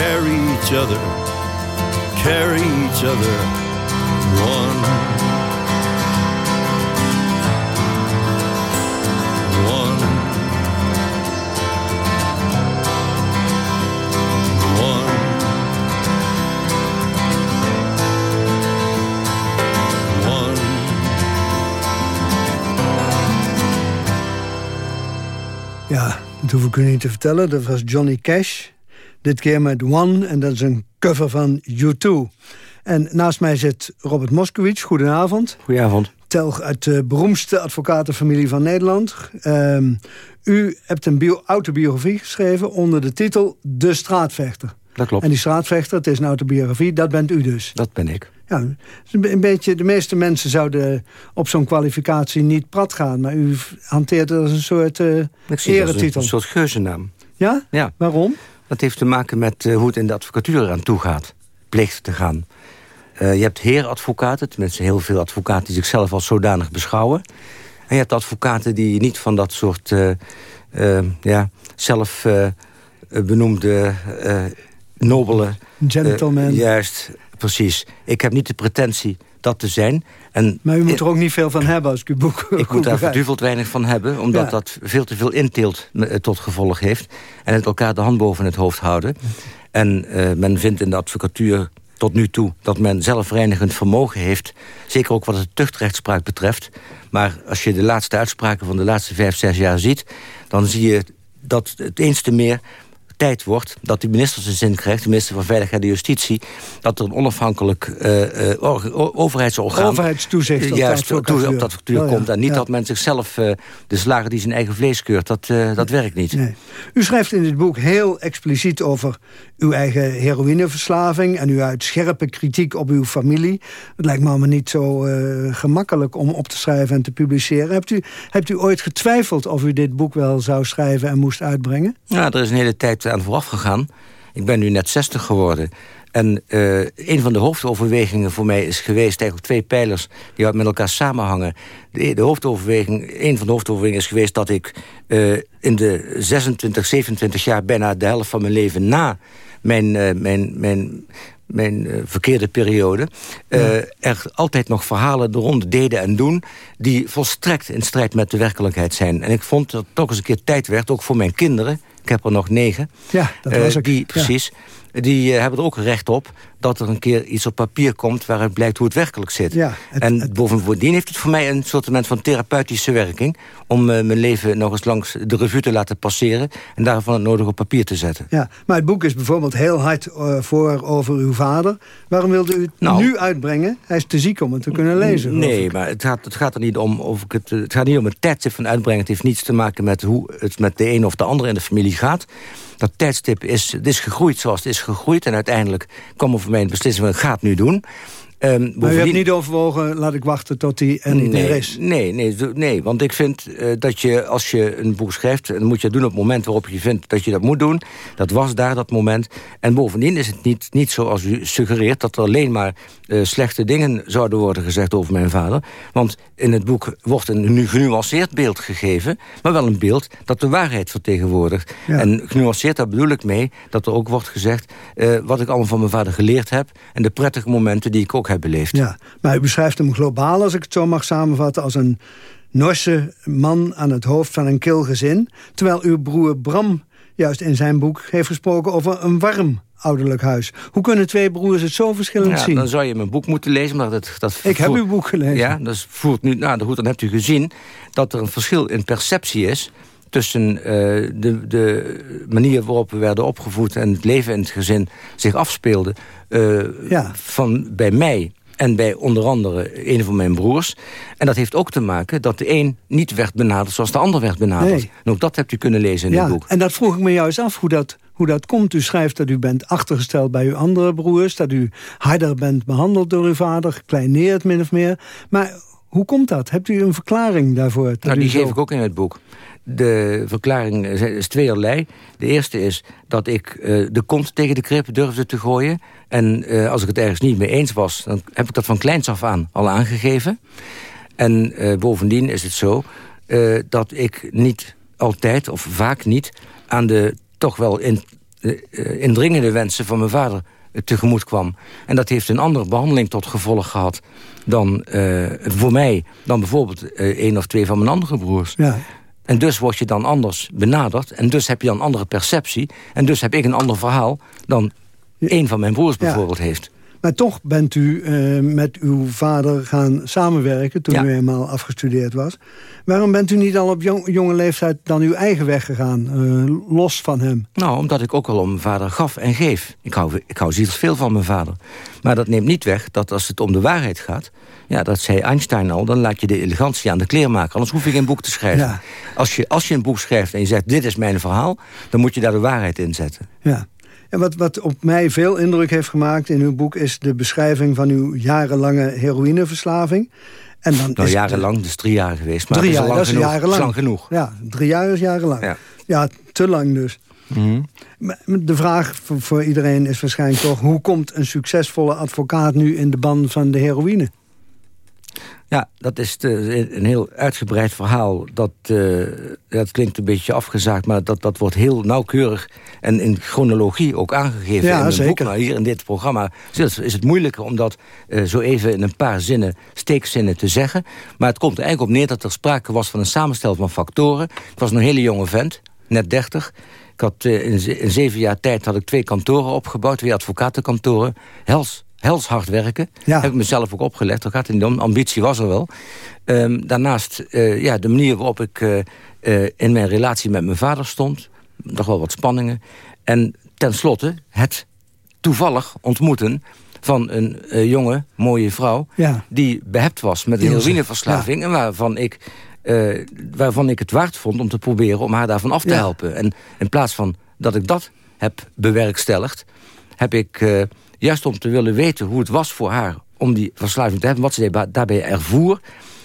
Speaker 21: carry each other, carry each other. One. One. One. One.
Speaker 6: Ja, dat hoef ik u niet te vertellen. Dat was Johnny Cash. Dit keer met One. En dat is een cover van U2. En naast mij zit Robert Moskowitz. Goedenavond.
Speaker 22: Goedenavond.
Speaker 6: Telg uit de beroemdste advocatenfamilie van Nederland. Ehm, u hebt een bio- autobiografie geschreven onder de titel De Straatvechter.
Speaker 22: Dat klopt.
Speaker 6: En die straatvechter, het is een autobiografie, dat bent u dus.
Speaker 22: Dat ben ik.
Speaker 6: Ja, een be- een beetje, de meeste mensen zouden op zo'n kwalificatie niet prat gaan. Maar u hanteert het als een soort
Speaker 22: Ik zie het als een,
Speaker 6: eretitel.
Speaker 22: een soort geuzennaam.
Speaker 6: Ja?
Speaker 22: Ja.
Speaker 6: Waarom?
Speaker 22: Dat heeft te maken met eh, hoe het in de advocatuur eraan toe gaat. Plicht te gaan. Eh, je hebt heeradvocaten, tenminste heel veel advocaten... die zichzelf als zodanig beschouwen. En je hebt advocaten die niet van dat soort... eh, ja, zelf benoemde nobele...
Speaker 6: Gentleman.
Speaker 22: juist, precies. Ik heb niet de pretentie dat te zijn. En
Speaker 6: Maar u moet er ook niet veel van hebben als ik uw boek [LAUGHS]
Speaker 22: ik moet daar verduveld weinig van hebben, omdat
Speaker 6: Ja.
Speaker 22: dat veel te veel inteelt eh, tot gevolg heeft. En het elkaar de hand boven het hoofd houden. En eh, men vindt in de advocatuur tot nu toe dat men zelfreinigend vermogen heeft. Zeker ook wat het tuchtrechtspraak betreft. Maar als je de laatste uitspraken van de laatste vijf, zes jaar ziet... dan zie je dat het eens te meer tijd wordt dat de minister zijn zin krijgt... de minister van Veiligheid en Justitie... dat er een onafhankelijk uh, overheidsorgaan...
Speaker 6: Overheidstoezicht op
Speaker 22: juist,
Speaker 6: dat
Speaker 22: op dat komt. En niet dat men zichzelf, uh, de slager die zijn eigen vlees keurt. Dat, dat werkt niet.
Speaker 6: Nee. U schrijft in dit boek heel expliciet over uw eigen heroïneverslaving... en u uit scherpe kritiek op uw familie. Het lijkt me allemaal niet zo uh, gemakkelijk om op te schrijven en te publiceren. Hebt u, hebt u ooit getwijfeld of u dit boek wel zou schrijven en moest uitbrengen?
Speaker 22: Ja, er is een hele tijd aan vooraf gegaan. Ik ben nu net 60 geworden. En uh, een van de hoofdoverwegingen voor mij is geweest... eigenlijk twee pijlers die met elkaar samenhangen. De, de hoofdoverweging, een van de hoofdoverwegingen is geweest... dat ik uh, in de 26, 27 jaar bijna de helft van mijn leven... na mijn, uh, mijn, mijn, mijn uh, verkeerde periode... Uh, ja. er altijd nog verhalen de ronde deden en doen... die volstrekt in strijd met de werkelijkheid zijn. En ik vond dat het toch eens een keer tijd werd, ook voor mijn kinderen... ik heb er nog negen,
Speaker 6: ja, dat was ik.
Speaker 22: die precies... Ja die uh, hebben er ook recht op dat er een keer iets op papier komt... waaruit blijkt hoe het werkelijk zit.
Speaker 6: Ja, het,
Speaker 22: en
Speaker 6: het,
Speaker 22: bovendien heeft het voor mij een soort van therapeutische werking... om uh, mijn leven nog eens langs de revue te laten passeren... en daarvan het nodig op papier te zetten.
Speaker 6: Ja, maar het boek is bijvoorbeeld heel hard uh, voor over uw vader. Waarom wilde u het nou, nu uitbrengen? Hij is te ziek om het te kunnen lezen.
Speaker 22: Nee, maar het gaat, het gaat er niet om of ik het, het gaat niet om het tijdstip van uitbrengen. Het heeft niets te maken met hoe het met de een of de ander in de familie gaat dat tijdstip is, het is gegroeid zoals het is gegroeid. En uiteindelijk kwam er beslissing van ik ga het nu doen.
Speaker 6: Um, maar u hebt niet overwogen, laat ik wachten tot hij er niet
Speaker 22: nee,
Speaker 6: meer is?
Speaker 22: Nee, nee, nee, want ik vind uh, dat je, als je een boek schrijft... dan moet je het doen op het moment waarop je vindt dat je dat moet doen. Dat was daar, dat moment. En bovendien is het niet, niet zoals u suggereert... dat er alleen maar uh, slechte dingen zouden worden gezegd over mijn vader. Want in het boek wordt een nu genuanceerd beeld gegeven... maar wel een beeld dat de waarheid vertegenwoordigt. Ja. En genuanceerd, daar bedoel ik mee... dat er ook wordt gezegd uh, wat ik allemaal van mijn vader geleerd heb... en de prettige momenten die ik ook beleefd.
Speaker 6: Ja, maar u beschrijft hem globaal, als ik het zo mag samenvatten... als een Norse man aan het hoofd van een kil gezin... terwijl uw broer Bram juist in zijn boek heeft gesproken over een warm ouderlijk huis. Hoe kunnen twee broers het zo verschillend
Speaker 22: ja,
Speaker 6: zien?
Speaker 22: Dan zou je mijn boek moeten lezen. Maar dat, dat
Speaker 6: ik heb uw boek gelezen.
Speaker 22: Ja, dat voert nu, nou, goed, dan hebt u gezien dat er een verschil in perceptie is tussen uh, de, de manier waarop we werden opgevoed... en het leven in het gezin zich afspeelde uh, ja. van bij mij en bij onder andere een van mijn broers. En dat heeft ook te maken dat de een niet werd benaderd zoals de ander werd benaderd.
Speaker 6: Nee.
Speaker 22: En ook dat hebt u kunnen lezen in
Speaker 6: ja,
Speaker 22: het boek.
Speaker 6: En dat vroeg ik me juist af, hoe dat, hoe dat komt. U schrijft dat u bent achtergesteld bij uw andere broers... dat u harder bent behandeld door uw vader, gekleineerd min of meer. Maar hoe komt dat? Hebt u een verklaring daarvoor? Dat
Speaker 22: nou, die
Speaker 6: zo...
Speaker 22: geef ik ook in het boek. De verklaring is tweeërlei. De eerste is dat ik uh, de kont tegen de krip durfde te gooien. En uh, als ik het ergens niet mee eens was... dan heb ik dat van kleins af aan al aangegeven. En uh, bovendien is het zo dat ik niet altijd, of vaak niet... aan de toch wel in, indringende wensen van mijn vader tegemoet kwam. En dat heeft een andere behandeling tot gevolg gehad... dan voor mij dan bijvoorbeeld een of twee van mijn andere broers.
Speaker 6: Ja.
Speaker 22: En dus word je dan anders benaderd. En dus heb je dan een andere perceptie. En dus heb ik een ander verhaal dan een van mijn broers bijvoorbeeld
Speaker 6: ja.
Speaker 22: heeft.
Speaker 6: Maar toch bent u uh, met uw vader gaan samenwerken... toen
Speaker 22: Ja.
Speaker 6: u eenmaal afgestudeerd was. Waarom bent u niet al op jong- jonge leeftijd dan uw eigen weg gegaan? uh, los van hem?
Speaker 22: Nou, omdat ik ook al om mijn vader gaf en geef. Ik hou, ik hou zielsveel van mijn vader. Maar dat neemt niet weg dat als het om de waarheid gaat... ja, dat zei Einstein al, dan laat je de elegantie aan de kleermaker. Anders hoef je geen boek te schrijven.
Speaker 6: Ja.
Speaker 22: Als, je, als je een boek schrijft en je zegt, dit is mijn verhaal... dan moet je daar de waarheid in zetten.
Speaker 6: Ja. En wat, wat op mij veel indruk heeft gemaakt in uw boek... is de beschrijving van uw jarenlange heroïneverslaving. En dan
Speaker 22: Nou,
Speaker 6: is
Speaker 22: jarenlang, dus drie jaar geweest. Maar
Speaker 6: drie
Speaker 22: dat
Speaker 6: jaar,
Speaker 22: is lang genoeg. is lang genoeg.
Speaker 6: Ja, drie jaar is jarenlang.
Speaker 22: Ja.
Speaker 6: Ja, te lang dus. Maar De vraag voor, voor iedereen is waarschijnlijk toch... hoe komt een succesvolle advocaat nu in de ban van de heroïne?
Speaker 22: Ja, dat is de- een heel uitgebreid verhaal. Dat, eh, dat klinkt een beetje afgezaagd, maar dat, dat wordt heel nauwkeurig... en in chronologie ook aangegeven
Speaker 6: Ja,
Speaker 22: in een
Speaker 6: zeker.
Speaker 22: boek. Maar hier in dit programma is is het moeilijker... om dat eh, zo even in een paar zinnen, steekzinnen te zeggen. Maar het komt er eigenlijk op neer dat er sprake was van een samenstel van factoren. Ik was een hele jonge vent, net 30... Ik had, eh, in, in zeven jaar tijd had ik twee kantoren opgebouwd, twee advocatenkantoren. Hels, hels hard werken. Heb ik mezelf ook opgelegd, daar gaat niet om. Ambitie was er wel. Ehm, daarnaast eh, ja, de manier waarop ik eh, eh, in mijn relatie met mijn vader stond. Nog wel wat spanningen. En tenslotte het toevallig ontmoeten van een jonge, mooie vrouw...
Speaker 6: Ja.
Speaker 22: die behept was met een heroïneverslaving... en waarvan ik, uh, waarvan ik het waard vond om te proberen om haar daarvan af te
Speaker 6: Ja.
Speaker 22: helpen. En in plaats van dat ik dat heb bewerkstelligd... heb ik, uh, juist om te willen weten hoe het was voor haar... om die verslaving te hebben, wat ze daarbij ervoer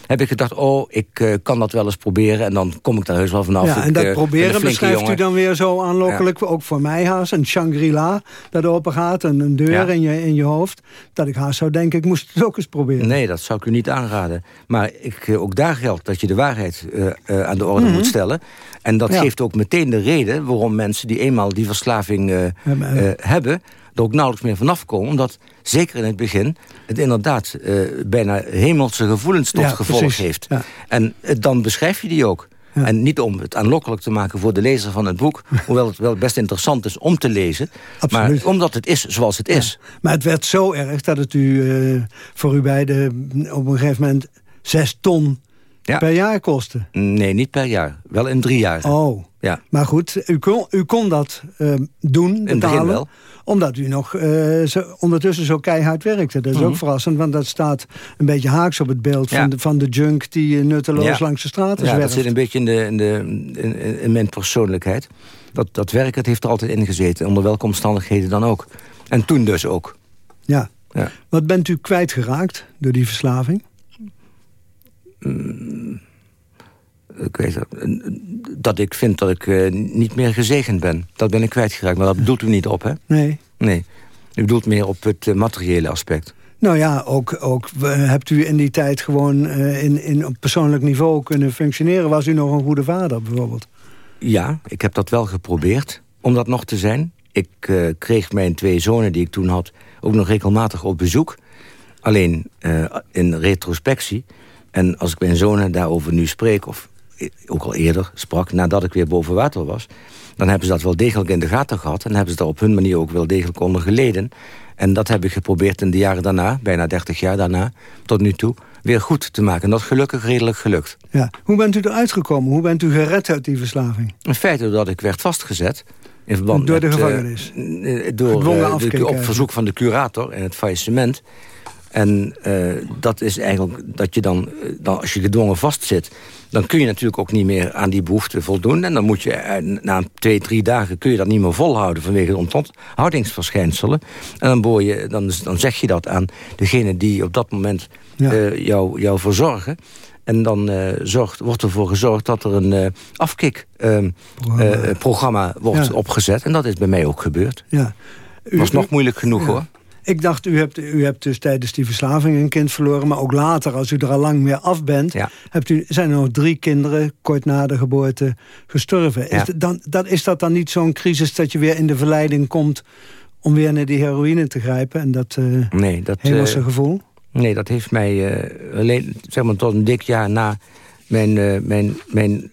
Speaker 22: heb ik gedacht, oh, ik uh, kan dat wel eens proberen... en dan kom ik daar heus wel vanaf.
Speaker 6: Ja, en dat
Speaker 22: ik, uh,
Speaker 6: proberen beschrijft
Speaker 22: jongen.
Speaker 6: u dan weer zo aanlokkelijk, ja. ook voor mij haast. Een Shangri-La dat open gaat, een, een deur ja. in, je, in je hoofd. Dat ik haast zou denken, ik moest het ook eens proberen.
Speaker 22: Nee, dat zou ik u niet aanraden. Maar ik, uh, ook daar geldt dat je de waarheid aan de orde mm -hmm. moet stellen. En dat ja. geeft ook meteen de reden waarom mensen die eenmaal die verslaving hebben... er ook nauwelijks meer vanaf komen. Omdat, zeker in het begin, het inderdaad uh, bijna hemelse gevoelens tot
Speaker 6: ja,
Speaker 22: gevolg
Speaker 6: precies.
Speaker 22: heeft.
Speaker 6: Ja.
Speaker 22: En uh, dan beschrijf je die ook. Ja. En niet om het aanlokkelijk te maken voor de lezer van het boek... [LAUGHS] hoewel het wel best interessant is om te lezen...
Speaker 6: Absoluut.
Speaker 22: maar omdat het is zoals het is.
Speaker 6: Maar het werd zo erg dat het u uh, voor u beiden op een gegeven moment... zes ton per jaar kostte.
Speaker 22: Nee, niet per jaar. Wel in drie jaar.
Speaker 6: Oh,
Speaker 22: ja.
Speaker 6: maar goed, u kon, u kon dat doen,
Speaker 22: in
Speaker 6: betalen...
Speaker 22: wel
Speaker 6: omdat u nog uh, zo, ondertussen zo keihard werkte. Dat is
Speaker 22: Mhm.
Speaker 6: mm -hmm. ook verrassend, want dat staat een beetje haaks op het beeld...
Speaker 22: Ja.
Speaker 6: Van, de, van de junk die nutteloos
Speaker 22: ja.
Speaker 6: langs de straten
Speaker 22: Ja,
Speaker 6: zwerft.
Speaker 22: dat zit een beetje in, de, in, de, in, in mijn persoonlijkheid. Dat, dat werk het heeft er altijd in gezeten, onder welke omstandigheden dan ook. En toen dus ook.
Speaker 6: Ja.
Speaker 22: ja.
Speaker 6: Wat bent u kwijtgeraakt door die verslaving?
Speaker 22: Mm, ik weet het, dat ik vind dat ik uh, niet meer gezegend ben. Dat ben ik kwijtgeraakt, maar dat bedoelt u niet op, hè?
Speaker 6: Nee.
Speaker 22: Nee, u bedoelt meer op het uh, materiële aspect.
Speaker 6: Nou ja, ook, ook hebt u in die tijd gewoon uh, in, in op persoonlijk niveau kunnen functioneren. Was u nog een goede vader, bijvoorbeeld?
Speaker 22: Ja, ik heb dat wel geprobeerd om dat nog te zijn. Ik kreeg mijn twee zonen die ik toen had ook nog regelmatig op bezoek. Alleen in retrospectie. En als ik mijn zonen daarover nu spreek... of ook al eerder sprak, nadat ik weer boven water was... dan hebben ze dat wel degelijk in de gaten gehad... en hebben ze daar op hun manier ook wel degelijk onder geleden. En dat heb ik geprobeerd in de jaren daarna, bijna 30 jaar daarna... tot nu toe, weer goed te maken. En dat gelukkig redelijk gelukt.
Speaker 6: Ja. Hoe bent u eruit gekomen? Hoe bent u gered uit die verslaving?
Speaker 22: In feite dat ik werd vastgezet... In verband
Speaker 6: door
Speaker 22: met,
Speaker 6: de gevangenis?
Speaker 22: Uh, door uh, de, op verzoek van de curator in het faillissement... En uh, dat is eigenlijk dat je dan, dan, als je gedwongen vastzit... dan kun je natuurlijk ook niet meer aan die behoefte voldoen. En dan moet je uh, na twee, drie dagen kun je dat niet meer volhouden... vanwege de onthoudingsverschijnselen. En dan, boor je, dan, dan zeg je dat aan degene die op dat moment ja. uh, jou, jou verzorgen. En dan zorgt, wordt ervoor gezorgd dat er een afkikprogramma wordt ja. opgezet. En dat is bij mij ook gebeurd.
Speaker 6: Ja.
Speaker 22: U, was nog moeilijk genoeg ja. hoor.
Speaker 6: Ik dacht, u hebt, u hebt dus tijdens die verslaving een kind verloren... maar ook later, als u er al lang meer af bent...
Speaker 22: Ja.
Speaker 6: Hebt u, zijn er nog drie kinderen kort na de geboorte gestorven. Ja. Is, dan, dat, is dat dan niet zo'n crisis dat je weer in de verleiding komt... om weer naar die heroïne te grijpen en dat, uh,
Speaker 22: nee, dat
Speaker 6: hemelse uh, gevoel?
Speaker 22: Nee, dat heeft mij uh, alleen, zeg maar, tot een dik jaar na mijn, uh, mijn, mijn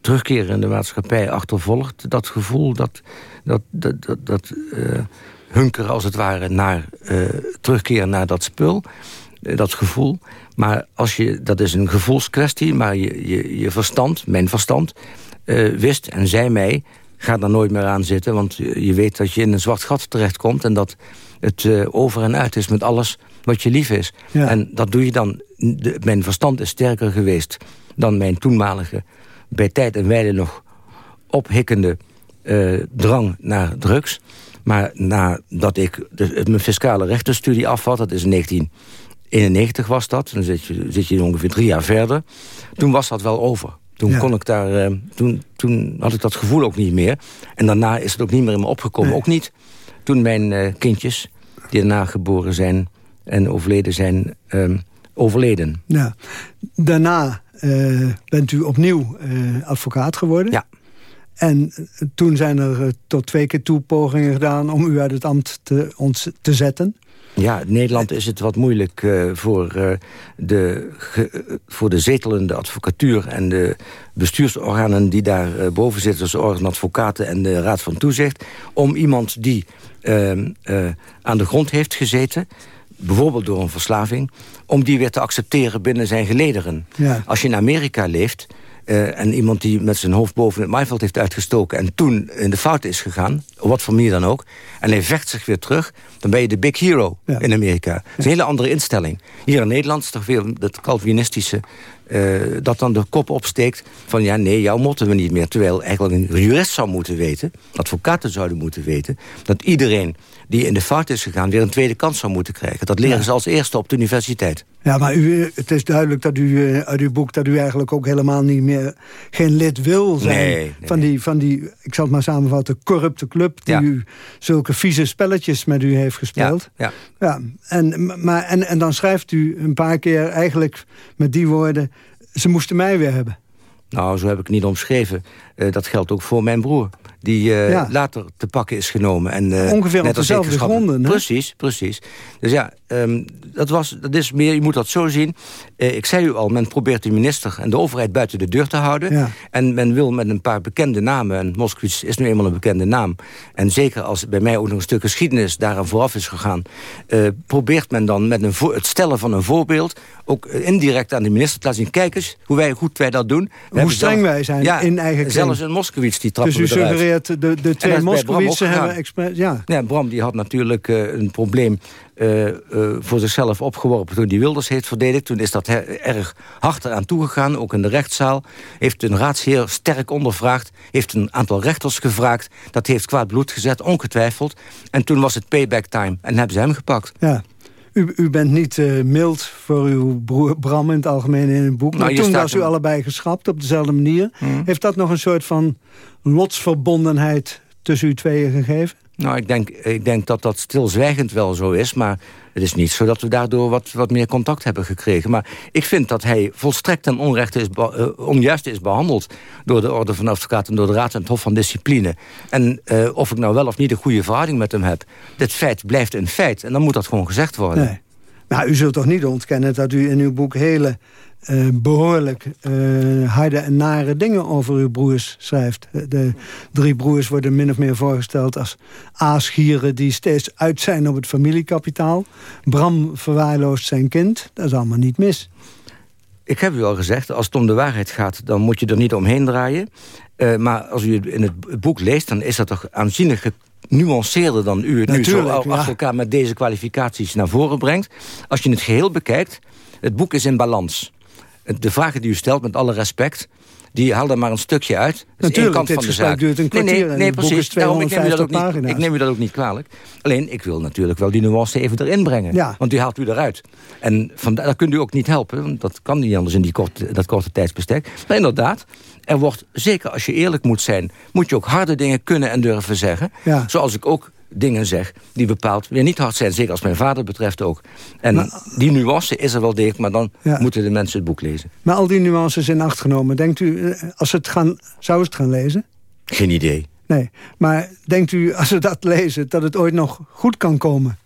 Speaker 22: terugkeer in de maatschappij achtervolgd. Dat gevoel, dat... dat, dat, dat, dat uh, hunkeren als het ware naar uh, terugkeren naar dat spul, uh, dat gevoel. Maar als je, dat is een gevoelskwestie, maar je, je, je verstand, mijn verstand, uh, wist en zei mij, ga daar nooit meer aan zitten, want je, weet dat je in een zwart gat terechtkomt en dat het over en uit is met alles wat je lief is.
Speaker 6: Ja.
Speaker 22: En dat doe je dan, de, mijn verstand is sterker geweest dan mijn toenmalige, bij tijd en wijle nog ophikkende drang naar drugs. Maar nadat ik de, mijn fiscale rechtenstudie af had... dat is in 1991 was dat, dan zit je, zit je ongeveer drie jaar verder... toen was dat wel over. Toen,
Speaker 6: Ja.
Speaker 22: kon ik daar, uh, toen, toen had ik dat gevoel ook niet meer. En daarna is het ook niet meer in me opgekomen.
Speaker 6: Nee.
Speaker 22: Ook niet toen mijn uh, kindjes, die daarna geboren zijn en overleden zijn... Um, overleden.
Speaker 6: Ja. Daarna uh, bent u opnieuw advocaat geworden.
Speaker 22: Ja.
Speaker 6: En toen zijn er uh, tot twee keer toe pogingen gedaan... om u uit het ambt te, ons, te zetten.
Speaker 22: Ja, in Nederland is het wat moeilijk uh, voor, uh, de, ge, voor de zetelende advocatuur... en de bestuursorganen die daar boven zitten... zoals orde advocaten en de Raad van Toezicht... om iemand die ehm, aan de grond heeft gezeten bijvoorbeeld door een verslaving... om die weer te accepteren binnen zijn gelederen.
Speaker 6: Ja.
Speaker 22: Als je in Amerika leeft, eh, en iemand die met zijn hoofd boven het maaiveld heeft uitgestoken... en toen in de fout is gegaan, op wat voor manier dan ook... en hij vecht zich weer terug, dan ben je de big hero in Amerika. Dat is een hele andere instelling. Hier in Nederland is toch weer dat Calvinistische... Uh, dat dan de kop opsteekt van ja, nee, jou moeten we niet meer. Terwijl eigenlijk een jurist zou moeten weten, advocaten zouden moeten weten... dat iedereen die in de fout is gegaan weer een tweede kans zou moeten krijgen. Dat leren ze als eerste op de universiteit.
Speaker 6: Ja, maar u, het is duidelijk dat u uh, uit uw boek... dat u eigenlijk ook helemaal niet meer geen lid wil zijn...
Speaker 22: Nee, nee.
Speaker 6: Van, die, van die, ik zal het maar samenvatten, corrupte club... die u zulke vieze spelletjes met u heeft gespeeld.
Speaker 22: Ja,
Speaker 6: ja. ja en, maar, en, en dan schrijft u een paar keer eigenlijk met die woorden... ze moesten mij weer hebben.
Speaker 22: Nou, zo heb ik het niet omschreven. Uh, dat geldt ook voor mijn broer die uh, ja. later te pakken is genomen. En, uh,
Speaker 6: Ongeveer op dezelfde gronden. Hè?
Speaker 22: Precies, precies. Dus ja, um, dat, was, dat is meer, je moet dat zo zien. Ik zei u al, men probeert de minister en de overheid buiten de deur te houden.
Speaker 6: Ja.
Speaker 22: En men wil met een paar bekende namen, en Moskowitz is nu eenmaal een bekende naam... en zeker als bij mij ook nog een stuk geschiedenis daaraan vooraf is gegaan... probeert men dan met een het stellen van een voorbeeld... ook indirect aan de minister te laten zien... kijk eens hoe wij, goed wij dat doen.
Speaker 6: We hoe streng zelf, wij zijn
Speaker 22: ja,
Speaker 6: in eigen
Speaker 22: Een Moskowitz die trappen
Speaker 6: dus u
Speaker 22: suggereert
Speaker 6: de, de twee Moskowitzen hebben expres... Ja.
Speaker 22: ja, Bram die had natuurlijk uh, een probleem uh, uh, voor zichzelf opgeworpen... toen die Wilders heeft verdedigd. Toen is dat erg hard eraan toegegaan, ook in de rechtszaal. Heeft een raadsheer sterk ondervraagd. Heeft een aantal rechters gevraagd. Dat heeft kwaad bloed gezet, ongetwijfeld. En toen was het payback time en hebben ze hem gepakt.
Speaker 6: Ja. U, u, bent niet uh, mild voor uw broer Bram in het algemeen in het boek.
Speaker 22: Nou,
Speaker 6: maar toen was u allebei geschrapt op dezelfde manier.
Speaker 22: Mm.
Speaker 6: Heeft dat nog een soort van lotsverbondenheid tussen u tweeën gegeven?
Speaker 22: Nou, ik denk, ik denk dat dat stilzwijgend wel zo is. Maar het is niet zo dat we daardoor wat, wat meer contact hebben gekregen. Maar ik vind dat hij volstrekt ten onrechte is uh, onjuist is behandeld... door de Orde van Advocaten en door de Raad en het Hof van Discipline. En uh, of ik nou wel of niet een goede verhouding met hem heb... dit feit blijft een feit. En dan moet dat gewoon gezegd worden.
Speaker 6: Maar u zult toch niet ontkennen dat u in uw boek hele uh, behoorlijk uh, harde en nare dingen over uw broers schrijft. De drie broers worden min of meer voorgesteld als aasgieren... die steeds uit zijn op het familiekapitaal. Bram verwaarloost zijn kind. Dat is allemaal niet mis.
Speaker 22: Ik heb u al gezegd, als het om de waarheid gaat... dan moet je er niet omheen draaien. Uh, maar als u het in het boek leest, dan is dat toch aanzienlijk genuanceerder... dan u het
Speaker 6: Natuurlijk,
Speaker 22: nu zo
Speaker 6: ja.
Speaker 22: achter elkaar met deze kwalificaties naar voren brengt. Als je het geheel bekijkt, het boek is in balans de vragen die u stelt, met alle respect... die haal er maar een stukje uit. Dat
Speaker 6: Natuurlijk,
Speaker 22: kant
Speaker 6: dit
Speaker 22: van de zaak.
Speaker 6: duurt een kwartier
Speaker 22: nee, nee, nee precies. Daarom, ik neem, u dat ook
Speaker 6: 250
Speaker 22: niet, ik neem u dat ook niet kwalijk. Alleen, ik wil natuurlijk wel die nuance even erin brengen.
Speaker 6: Ja.
Speaker 22: Want die haalt u eruit. En vandaar, dat kunt u ook niet helpen. Want dat kan niet anders in die korte, dat korte tijdsbestek. Maar inderdaad, er wordt, zeker als je eerlijk moet zijn... moet je ook harde dingen kunnen en durven zeggen.
Speaker 6: Ja.
Speaker 22: Zoals ik ook dingen zeg die bepaald weer niet hard zijn. Zeker als mijn vader betreft ook. En
Speaker 6: Maar-
Speaker 22: die nuance is er wel degelijk, maar dan
Speaker 6: Ja.
Speaker 22: moeten de mensen het boek lezen.
Speaker 6: Maar al die nuances in acht genomen. Denkt u, eh, als ze het gaan, zou ze het gaan lezen?
Speaker 22: Geen idee.
Speaker 6: Nee. Maar denkt u, als ze dat lezen, dat het ooit nog goed kan komen?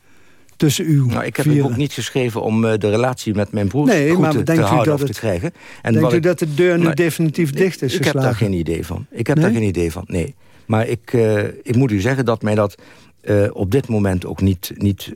Speaker 6: Tussen uw
Speaker 22: Nou, ik heb
Speaker 6: vieren?
Speaker 22: het boek niet geschreven om eh, de relatie met mijn broers
Speaker 6: Nee,
Speaker 22: goed
Speaker 6: maar
Speaker 22: te, te
Speaker 6: denkt u
Speaker 22: houden
Speaker 6: dat het-
Speaker 22: te krijgen. En
Speaker 6: Denkt u
Speaker 22: ik-
Speaker 6: dat de deur nu
Speaker 22: Nou,
Speaker 6: definitief dicht is
Speaker 22: Ik heb daar
Speaker 6: geslagen?
Speaker 22: geen idee van. Ik heb
Speaker 6: Nee?
Speaker 22: daar geen idee van, nee. Maar ik, eh, ik moet u zeggen dat mij dat eh, op dit moment ook niet, niet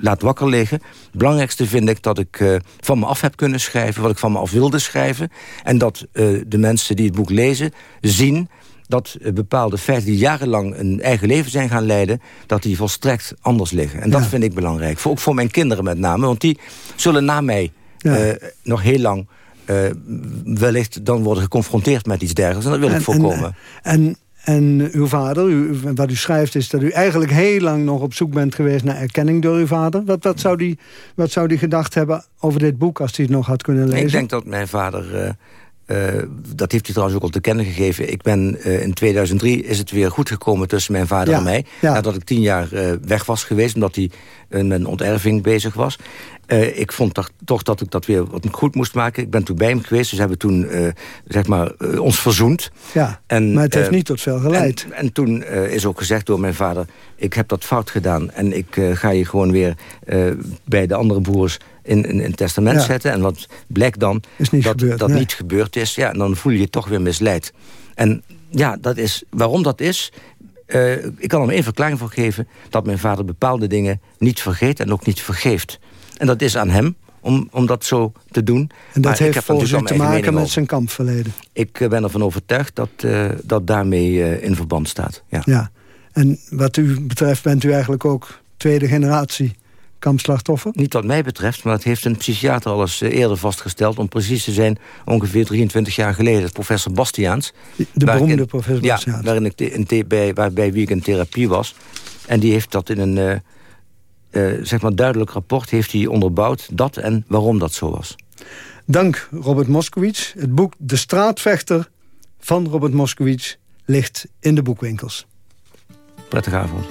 Speaker 22: laat wakker liggen. Het belangrijkste vind ik dat ik van me af heb kunnen schrijven... wat ik van me af wilde schrijven. En dat de mensen die het boek lezen zien dat eh, bepaalde feiten die jarenlang een eigen leven zijn gaan leiden... dat die volstrekt anders liggen. En dat
Speaker 6: Ja.
Speaker 22: vind ik belangrijk. Voor, ook voor mijn kinderen met name. Want die zullen na mij
Speaker 6: Ja.
Speaker 22: eh, nog heel lang... eh, wellicht dan worden geconfronteerd met iets dergelijks. En dat wil ik voorkomen.
Speaker 6: En, en uw vader, u, wat u schrijft is dat u eigenlijk heel lang nog op zoek bent geweest naar erkenning door uw vader. Wat, wat, zou, die, wat zou die gedacht hebben over dit boek als hij het nog had kunnen lezen?
Speaker 22: Ik denk dat mijn vader... eh, eh, dat heeft hij trouwens ook al te kennen gegeven. Ik ben eh, in 2003 is het weer goed gekomen tussen mijn vader
Speaker 6: Ja,
Speaker 22: en mij.
Speaker 6: ja.
Speaker 22: Nadat ik tien jaar eh, weg was geweest, omdat hij met een onterving bezig was. Ik vond toch, toch dat ik dat weer wat goed moest maken. Ik ben toen bij hem geweest, dus hebben we toen zeg maar, ons verzoend.
Speaker 6: Ja,
Speaker 22: En,
Speaker 6: maar het heeft niet tot veel geleid.
Speaker 22: En, en toen is ook gezegd door mijn vader... ik heb dat fout gedaan en ik ga je gewoon weer bij de andere broers... in, in, in het testament
Speaker 6: Ja.
Speaker 22: zetten. En wat blijkt dan
Speaker 6: niet
Speaker 22: dat
Speaker 6: gebeurd,
Speaker 22: dat
Speaker 6: nee.
Speaker 22: niet gebeurd is... Ja, dan voel je je toch weer misleid. En ja, dat is, waarom dat is... eh, ik kan er maar één verklaring voor geven... dat mijn vader bepaalde dingen niet vergeet en ook niet vergeeft. En dat is aan hem
Speaker 23: om, om dat zo te doen.
Speaker 6: En dat
Speaker 23: Maar
Speaker 6: heeft
Speaker 23: heb
Speaker 6: volgens u
Speaker 23: natuurlijk
Speaker 6: te maken met zijn kampverleden.
Speaker 23: Ik eh, ben ervan overtuigd dat eh, dat daarmee in verband staat. Ja.
Speaker 6: Ja. En wat u betreft bent u eigenlijk ook tweede generatie kampslachtoffer?
Speaker 23: Niet wat mij betreft, maar het heeft een psychiater al eens eh, eerder vastgesteld... om precies te zijn, ongeveer 23 jaar geleden. Professor Bastiaans.
Speaker 6: De beroemde
Speaker 23: in-
Speaker 6: professor
Speaker 23: ja,
Speaker 6: Bastiaans.
Speaker 23: waarin ik in bij, waarbij wie ik in therapie was. En die heeft dat in een eh, eh, zeg maar duidelijk rapport heeft hij onderbouwd... dat en waarom dat zo was.
Speaker 6: Dank Robert Moskowitz. Het boek De Straatvechter van Robert Moskowitz ligt in de boekwinkels.
Speaker 23: Prettige avond.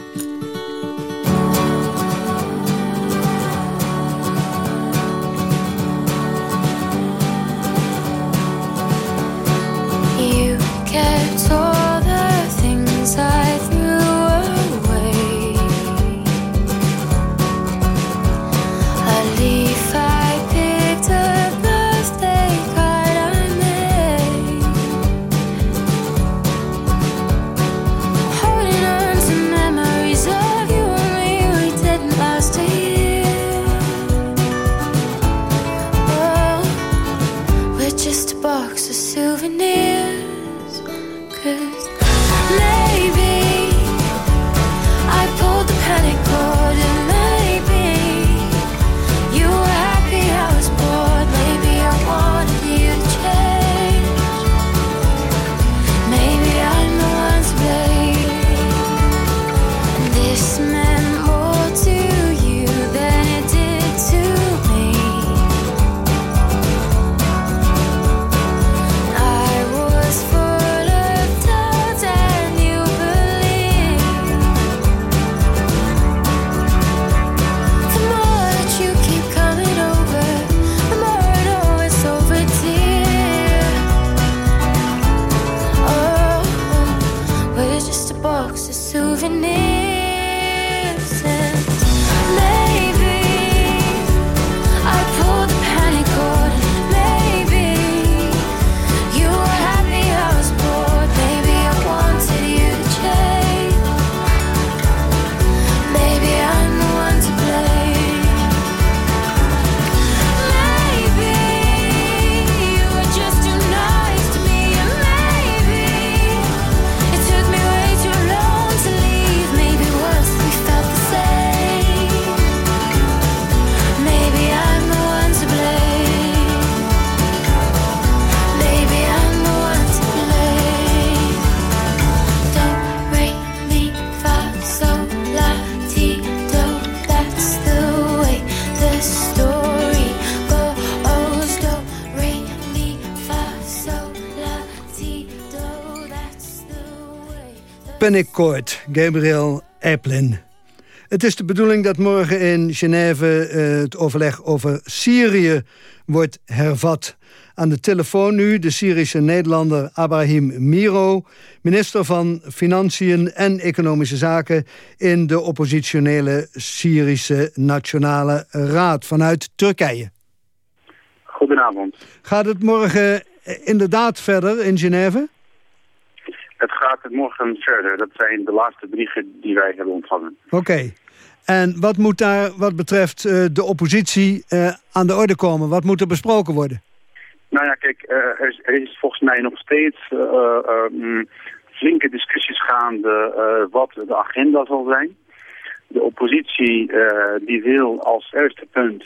Speaker 24: Panic
Speaker 6: Court, Gabriel Eplin. Het is de bedoeling dat morgen in Genève eh, het overleg over Syrië wordt hervat. Aan de telefoon nu de Syrische Nederlander Abrahim Miro... minister van Financiën en Economische Zaken... in de oppositionele Syrische Nationale Raad vanuit Turkije.
Speaker 25: Goedenavond.
Speaker 6: Gaat het morgen eh, inderdaad verder in Genève?
Speaker 25: Het gaat morgen verder. Dat zijn de laatste brieven die wij hebben ontvangen.
Speaker 6: Oké. En wat moet daar wat betreft eh, de oppositie eh, aan de orde komen? Wat moet er besproken worden?
Speaker 25: Nou ja, kijk, eh, er, is, er is volgens mij nog steeds mm, flinke discussies gaande wat de agenda zal zijn. De oppositie die wil als eerste punt,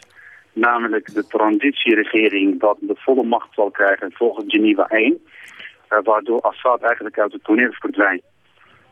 Speaker 25: namelijk de transitieregering, dat de volle macht zal krijgen volgens Geneva 1. Eh, waardoor Assad eigenlijk uit het toneel verdwijnt.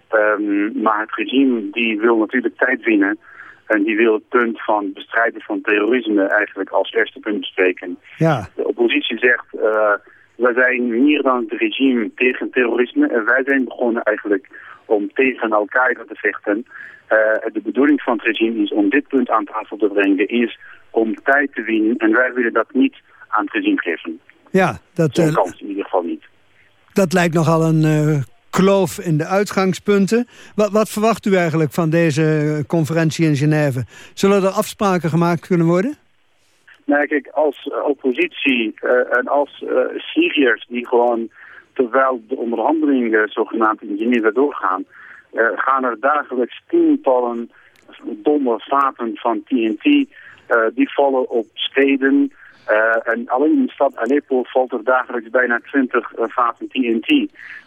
Speaker 25: Ehm, maar het regime die wil natuurlijk tijd winnen. En die wil het punt van bestrijden van terrorisme eigenlijk als eerste punt bespreken.
Speaker 6: Ja.
Speaker 25: De oppositie zegt, uh, wij zijn meer dan het regime tegen terrorisme. En wij zijn begonnen eigenlijk om tegen Al-Qaeda te vechten. Uh, de bedoeling van het regime is om dit punt aan tafel te brengen, is om tijd te winnen. En wij willen dat niet aan het regime geven.
Speaker 6: Ja, dat,
Speaker 25: Zo'n kans in ieder geval niet.
Speaker 6: Dat lijkt nogal een uh, kloof in de uitgangspunten. Wat, wat, verwacht u eigenlijk van deze conferentie in Genève? Zullen er afspraken gemaakt kunnen worden?
Speaker 25: Nou, kijk, als uh, oppositie uh, en als Syriërs die gewoon, terwijl de onderhandelingen zogenaamd in Genève doorgaan, gaan er dagelijks tientallen domme vaten van TNT eh, die vallen op steden. Eh, en alleen in de stad Aleppo valt er dagelijks bijna 20 uh, vaten TNT.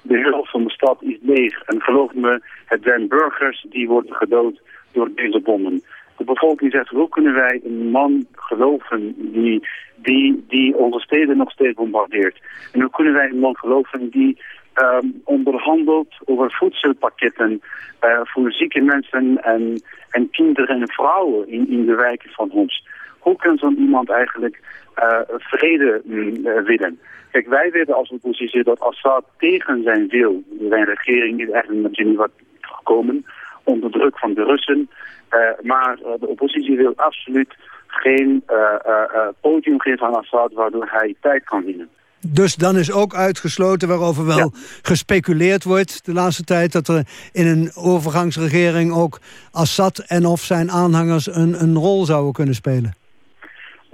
Speaker 25: De helft van de stad is leeg. En geloof me, het zijn burgers die worden gedood door deze bommen. De bevolking zegt, hoe kunnen wij een man geloven die, die, die onze steden nog steeds bombardeert? En hoe kunnen wij een man geloven die ehm, onderhandelt over voedselpakketten eh, voor zieke mensen en, en kinderen en vrouwen in, in de wijken van ons? Hoe kan zo'n iemand eigenlijk eh, vrede eh, willen? Kijk, wij willen als oppositie dat Assad tegen zijn wil, zijn regering is eigenlijk naar Geneva gekomen, onder druk van de Russen. Uh, maar uh, de oppositie wil absoluut geen uh, podium geven aan Assad, waardoor hij tijd kan winnen.
Speaker 6: Dus dan is ook uitgesloten, waarover wel ja. gespeculeerd wordt de laatste tijd... dat er in een overgangsregering ook Assad en of zijn aanhangers een, een rol zouden kunnen spelen.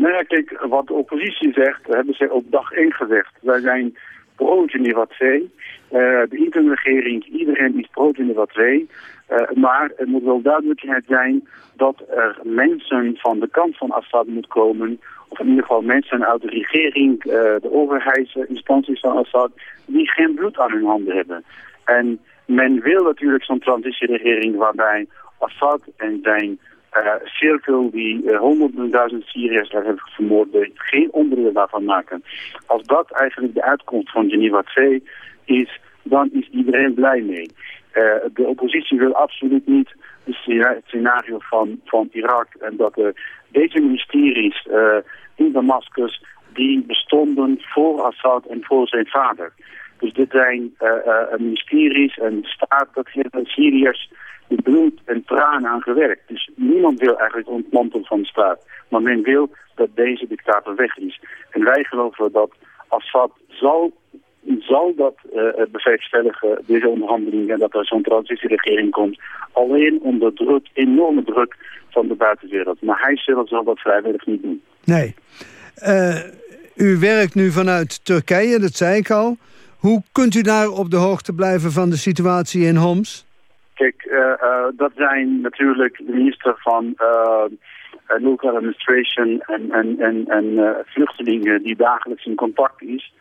Speaker 25: Nou ja, kijk, wat de oppositie zegt, hebben ze op dag 1 gezegd. Wij zijn pro-Geneva 2. de interimregering, iedereen is pro-Geneva 2. Uh, maar het moet wel duidelijkheid zijn dat er mensen van de kant van Assad moet komen, of in ieder geval mensen uit de regering, uh, de overheidsinstanties van Assad, die geen bloed aan hun handen hebben. En men wil natuurlijk zo'n transitieregering waarbij Assad en zijn cirkel die honderdduizend Syriërs hebben vermoord, geen onderdeel daarvan maken. Als dat eigenlijk de uitkomst van Geneva 2 is, dan is iedereen blij mee. Uh, de oppositie wil absoluut niet het scenario van, van Irak. En dat uh, deze ministeries uh, in Damascus, die bestonden voor Assad en voor zijn vader. Dus dit zijn ministeries en staat dat Syriërs met bloed en tranen aan gewerkt. Dus niemand wil eigenlijk ontmantelen van de staat. Maar men wil dat deze dictator weg is. En wij geloven dat Assad zal zal dat uh, deze onderhandelingen, en dat er zo'n transitieregering komt, alleen onder druk, enorme druk van de buitenwereld. Maar hij zelf zal dat vrijwillig niet doen.
Speaker 6: Nee. Uh, u werkt nu vanuit Turkije, dat zei ik al. Hoe kunt u daar op de hoogte blijven van de situatie in Homs?
Speaker 25: Kijk, uh, dat zijn natuurlijk minister van Local Administration en, en, en, en vluchtelingen die dagelijks in contact is.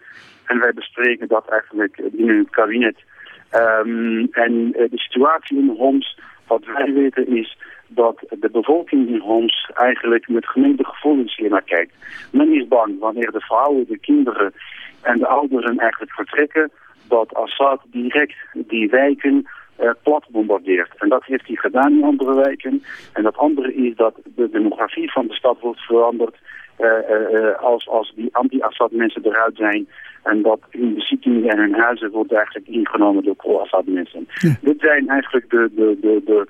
Speaker 25: En wij bespreken dat eigenlijk binnen het kabinet. Um, en de situatie in Homs, wat wij weten is dat de bevolking in Homs eigenlijk met gemengde gevoelens hier naar kijkt. Men is bang wanneer de vrouwen, de kinderen en de ouderen eigenlijk vertrekken, dat Assad direct die wijken uh, plat bombardeert. En dat heeft hij gedaan in andere wijken. En dat andere is dat de demografie van de stad wordt veranderd. Uh, uh, als, als die anti-Assad mensen eruit zijn. En dat hun bezittingen en hun huizen wordt eigenlijk ingenomen door pro-Assad mensen. Ja. Dit zijn eigenlijk de, de, de, de,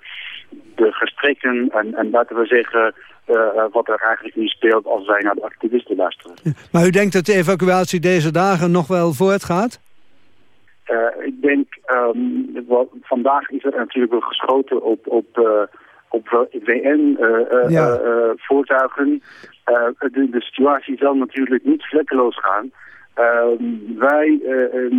Speaker 25: de gesprekken en, en laten we zeggen uh, wat er eigenlijk nu speelt als wij naar de activisten luisteren.
Speaker 6: Ja. Maar u denkt dat de evacuatie deze dagen nog wel voortgaat?
Speaker 25: Uh, ik denk, um, wat, vandaag is er natuurlijk wel geschoten op, op, uh, op WN-voertuigen. Ja. de, de situatie zal natuurlijk niet vlekkeloos gaan. Uh, wij, uh,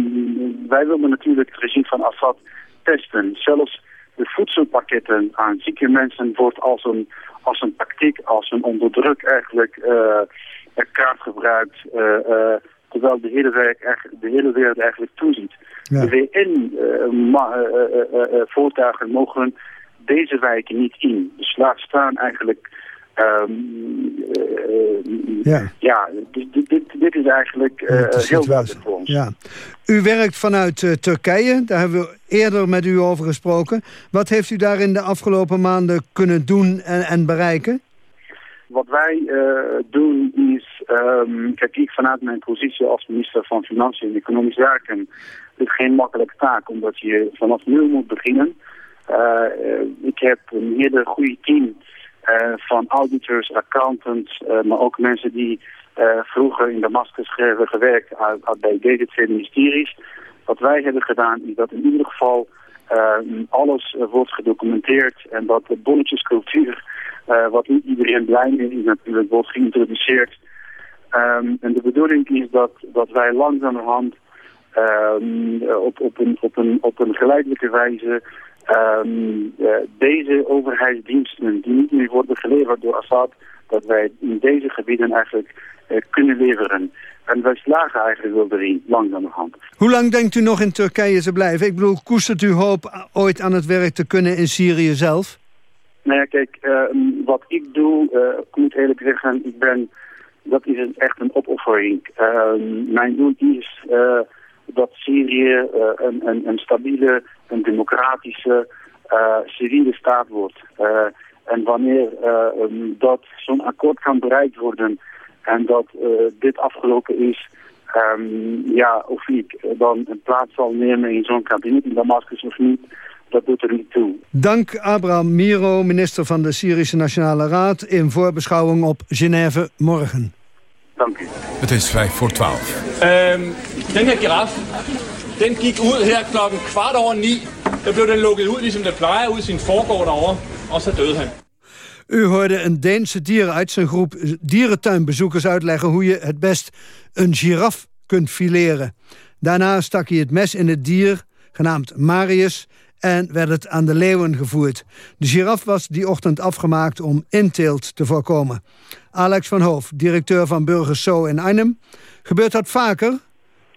Speaker 25: wij willen natuurlijk het regime van Assad testen. Zelfs de voedselpakketten aan zieke mensen wordt als een, als een tactiek, als een onderdruk eigenlijk kaart gebruikt. Terwijl de hele, werk, de hele wereld eigenlijk toeziet. Ja. De WN-voertuigen mogen deze wijken niet in. Dus laat staan eigenlijk Um, uh, ja, ja dit, dit, dit is eigenlijk uh, heel duidelijk voor ons.
Speaker 6: Ja. U werkt vanuit uh, Turkije, daar hebben we eerder met u over gesproken. Wat heeft u daar in de afgelopen maanden kunnen doen en, en bereiken?
Speaker 25: Wat wij doen is, um, kijk vanuit mijn positie als minister van Financiën en Economische Zaken, dit geen makkelijke taak, omdat je vanaf nul moet beginnen. ik heb een hele goede team uh, van auditors, accountants, uh, maar ook mensen die vroeger in Damascus hebben gewerkt bij deze twee ministeries. Wat wij hebben gedaan is dat in ieder geval alles wordt gedocumenteerd en dat de bonnetjescultuur, wat niet iedereen blij mee is natuurlijk, wordt geïntroduceerd. Um, en de bedoeling is dat, dat wij langzamerhand um, op, op, een, op, een, op een geleidelijke wijze Um, uh, deze overheidsdiensten die niet meer worden geleverd door Assad, dat wij in deze gebieden eigenlijk eh, kunnen leveren. En wij slagen eigenlijk wel erin, langzamerhand.
Speaker 6: Hoe lang denkt u nog in Turkije te blijven? Ik bedoel, koestert u hoop ooit aan het werk te kunnen in Syrië zelf?
Speaker 25: Nou ja, kijk, eh, wat ik doe, eh, ik moet eerlijk zeggen, ik ben, dat is echt een opoffering. Uh, mijn doel is uh, dat Syrië uh, een, een, een, stabiele, een democratische, civiele staat wordt. en wanneer um, dat zo'n akkoord kan bereikt worden en dat dit afgelopen is, um, ja, of ik dan een plaats zal nemen in zo'n kabinet in Damascus of niet, dat doet er niet toe.
Speaker 6: Dank Abraham Miro, minister van de Syrische Nationale Raad... in voorbeschouwing op Genève morgen.
Speaker 25: Dank u.
Speaker 26: Het is vijf voor twaalf.
Speaker 16: Um, den her giraf, den gik ud her klokken kwart over ni. Der blev den lukket ud, ligesom det plejer, ud sin forgård derovre. Og så døde han.
Speaker 6: U hoorde een Deense dierenarts een groep dierentuinbezoekers uitleggen... hoe je het best een giraf kunt fileren. Daarna stak hij het mes in het dier, genaamd Marius en werd het aan de leeuwen gevoerd. De giraf was die ochtend afgemaakt om inteelt te voorkomen. Alex van Hoof, directeur van Burgers Zo in Arnhem. Gebeurt dat vaker?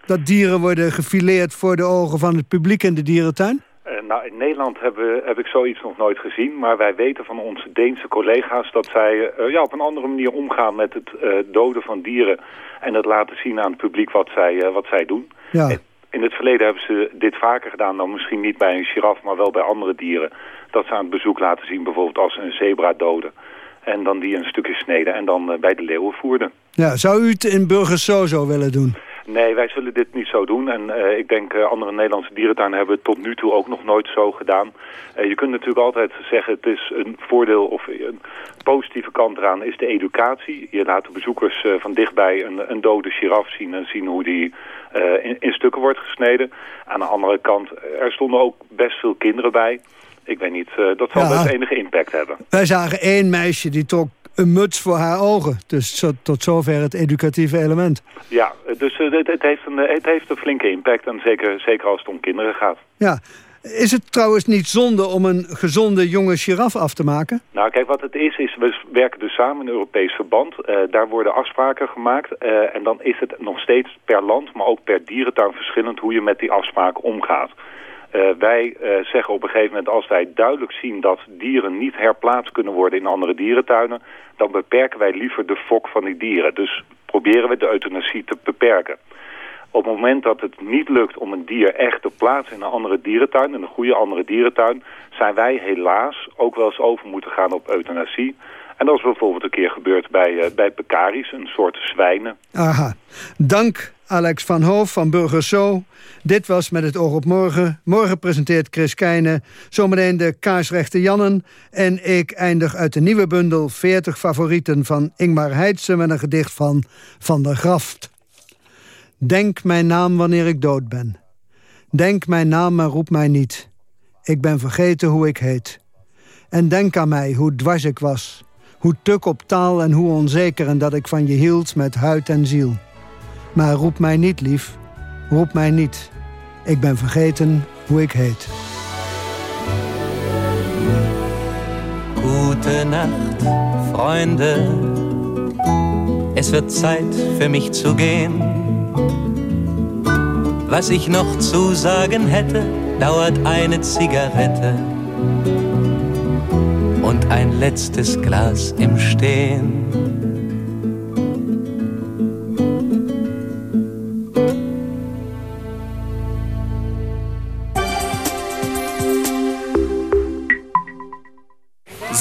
Speaker 6: Dat dieren worden gefileerd voor de ogen van het publiek in de dierentuin?
Speaker 18: Uh, nou, in Nederland hebben, heb ik zoiets nog nooit gezien. Maar wij weten van onze Deense collega's dat zij uh, ja, op een andere manier omgaan met het uh, doden van dieren. En het laten zien aan het publiek wat zij, wat zij doen.
Speaker 6: Ja.
Speaker 18: En in het verleden hebben ze dit vaker gedaan dan misschien niet bij een giraf, maar wel bij andere dieren. Dat ze aan het bezoek laten zien, bijvoorbeeld als een zebra doden. En dan die een stukje sneden en dan uh, bij de leeuwen voerden.
Speaker 6: Ja, zou u het in Burgers zo zo willen doen?
Speaker 18: Nee, wij zullen dit niet zo doen. En uh, ik denk uh, andere Nederlandse dierentuinen hebben het tot nu toe ook nog nooit zo gedaan. je kunt natuurlijk altijd zeggen, het is een voordeel of een positieve kant eraan is de educatie. Je laat de bezoekers van dichtbij een, een dode giraf zien en zien hoe die uh, in, in, stukken wordt gesneden. Aan de andere kant, er stonden ook best veel kinderen bij. Ik weet niet, uh, dat zal ja. best enige impact hebben.
Speaker 6: Wij zagen één meisje die trok een muts voor haar ogen. Dus zo, tot zover het educatieve element.
Speaker 18: Ja, dus uh, het, het, heeft een, het heeft een flinke impact. En zeker, zeker als het om kinderen gaat.
Speaker 6: Ja, is het trouwens niet zonde om een gezonde jonge giraf af te maken?
Speaker 18: Nou, kijk, wat het is, is we werken dus samen in Europees verband. Uh, daar worden afspraken gemaakt. Uh, en dan is het nog steeds per land, maar ook per dierentuin verschillend... hoe je met die afspraken omgaat. Uh, wij zeggen op een gegeven moment, als wij duidelijk zien... dat dieren niet herplaatst kunnen worden in andere dierentuinen... dan beperken wij liever de fok van die dieren. Dus proberen we de euthanasie te beperken. Op het moment dat het niet lukt om een dier echt te plaatsen in een andere dierentuin, in een goede andere dierentuin, zijn wij helaas ook wel eens over moeten gaan op euthanasie. En dat is bijvoorbeeld een keer gebeurd bij, uh, bij pekaris, een soort zwijnen.
Speaker 6: Aha. Dank Alex van Hoof van Burgers Zo. Dit was Met het oog op morgen. Morgen presenteert Chris Keijne zometeen de kaarsrechte Jannen. En ik eindig uit de nieuwe bundel 40 favorieten van Ingmar Heitse... met een gedicht van Van der Graft. Denk mijn naam wanneer ik dood ben. Denk mijn naam, maar roep mij niet. Ik ben vergeten hoe ik heet. En denk aan mij, hoe dwars ik was. Hoe tuk op taal en hoe onzeker en dat ik van je hield met huid en ziel. Maar roep mij niet, lief. Roep mij niet. Ik ben vergeten hoe ik heet.
Speaker 27: Gute Nacht, Freunde. Es wird Zeit für mich zu gehen. Was ich noch zu sagen hätte, dauert eine Zigarette und ein letztes Glas im Stehen.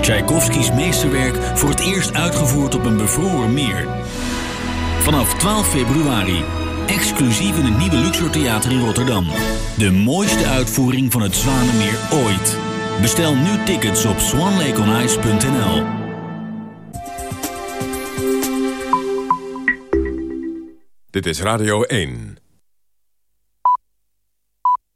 Speaker 28: Tchaikovskis meesterwerk voor het eerst uitgevoerd op een bevroren meer. Vanaf 12 februari. Exclusief in het nieuwe Luxor Theater in Rotterdam. De mooiste uitvoering van het Zwanemeer ooit. Bestel nu tickets op swanlakeonice.nl.
Speaker 26: Dit is Radio 1.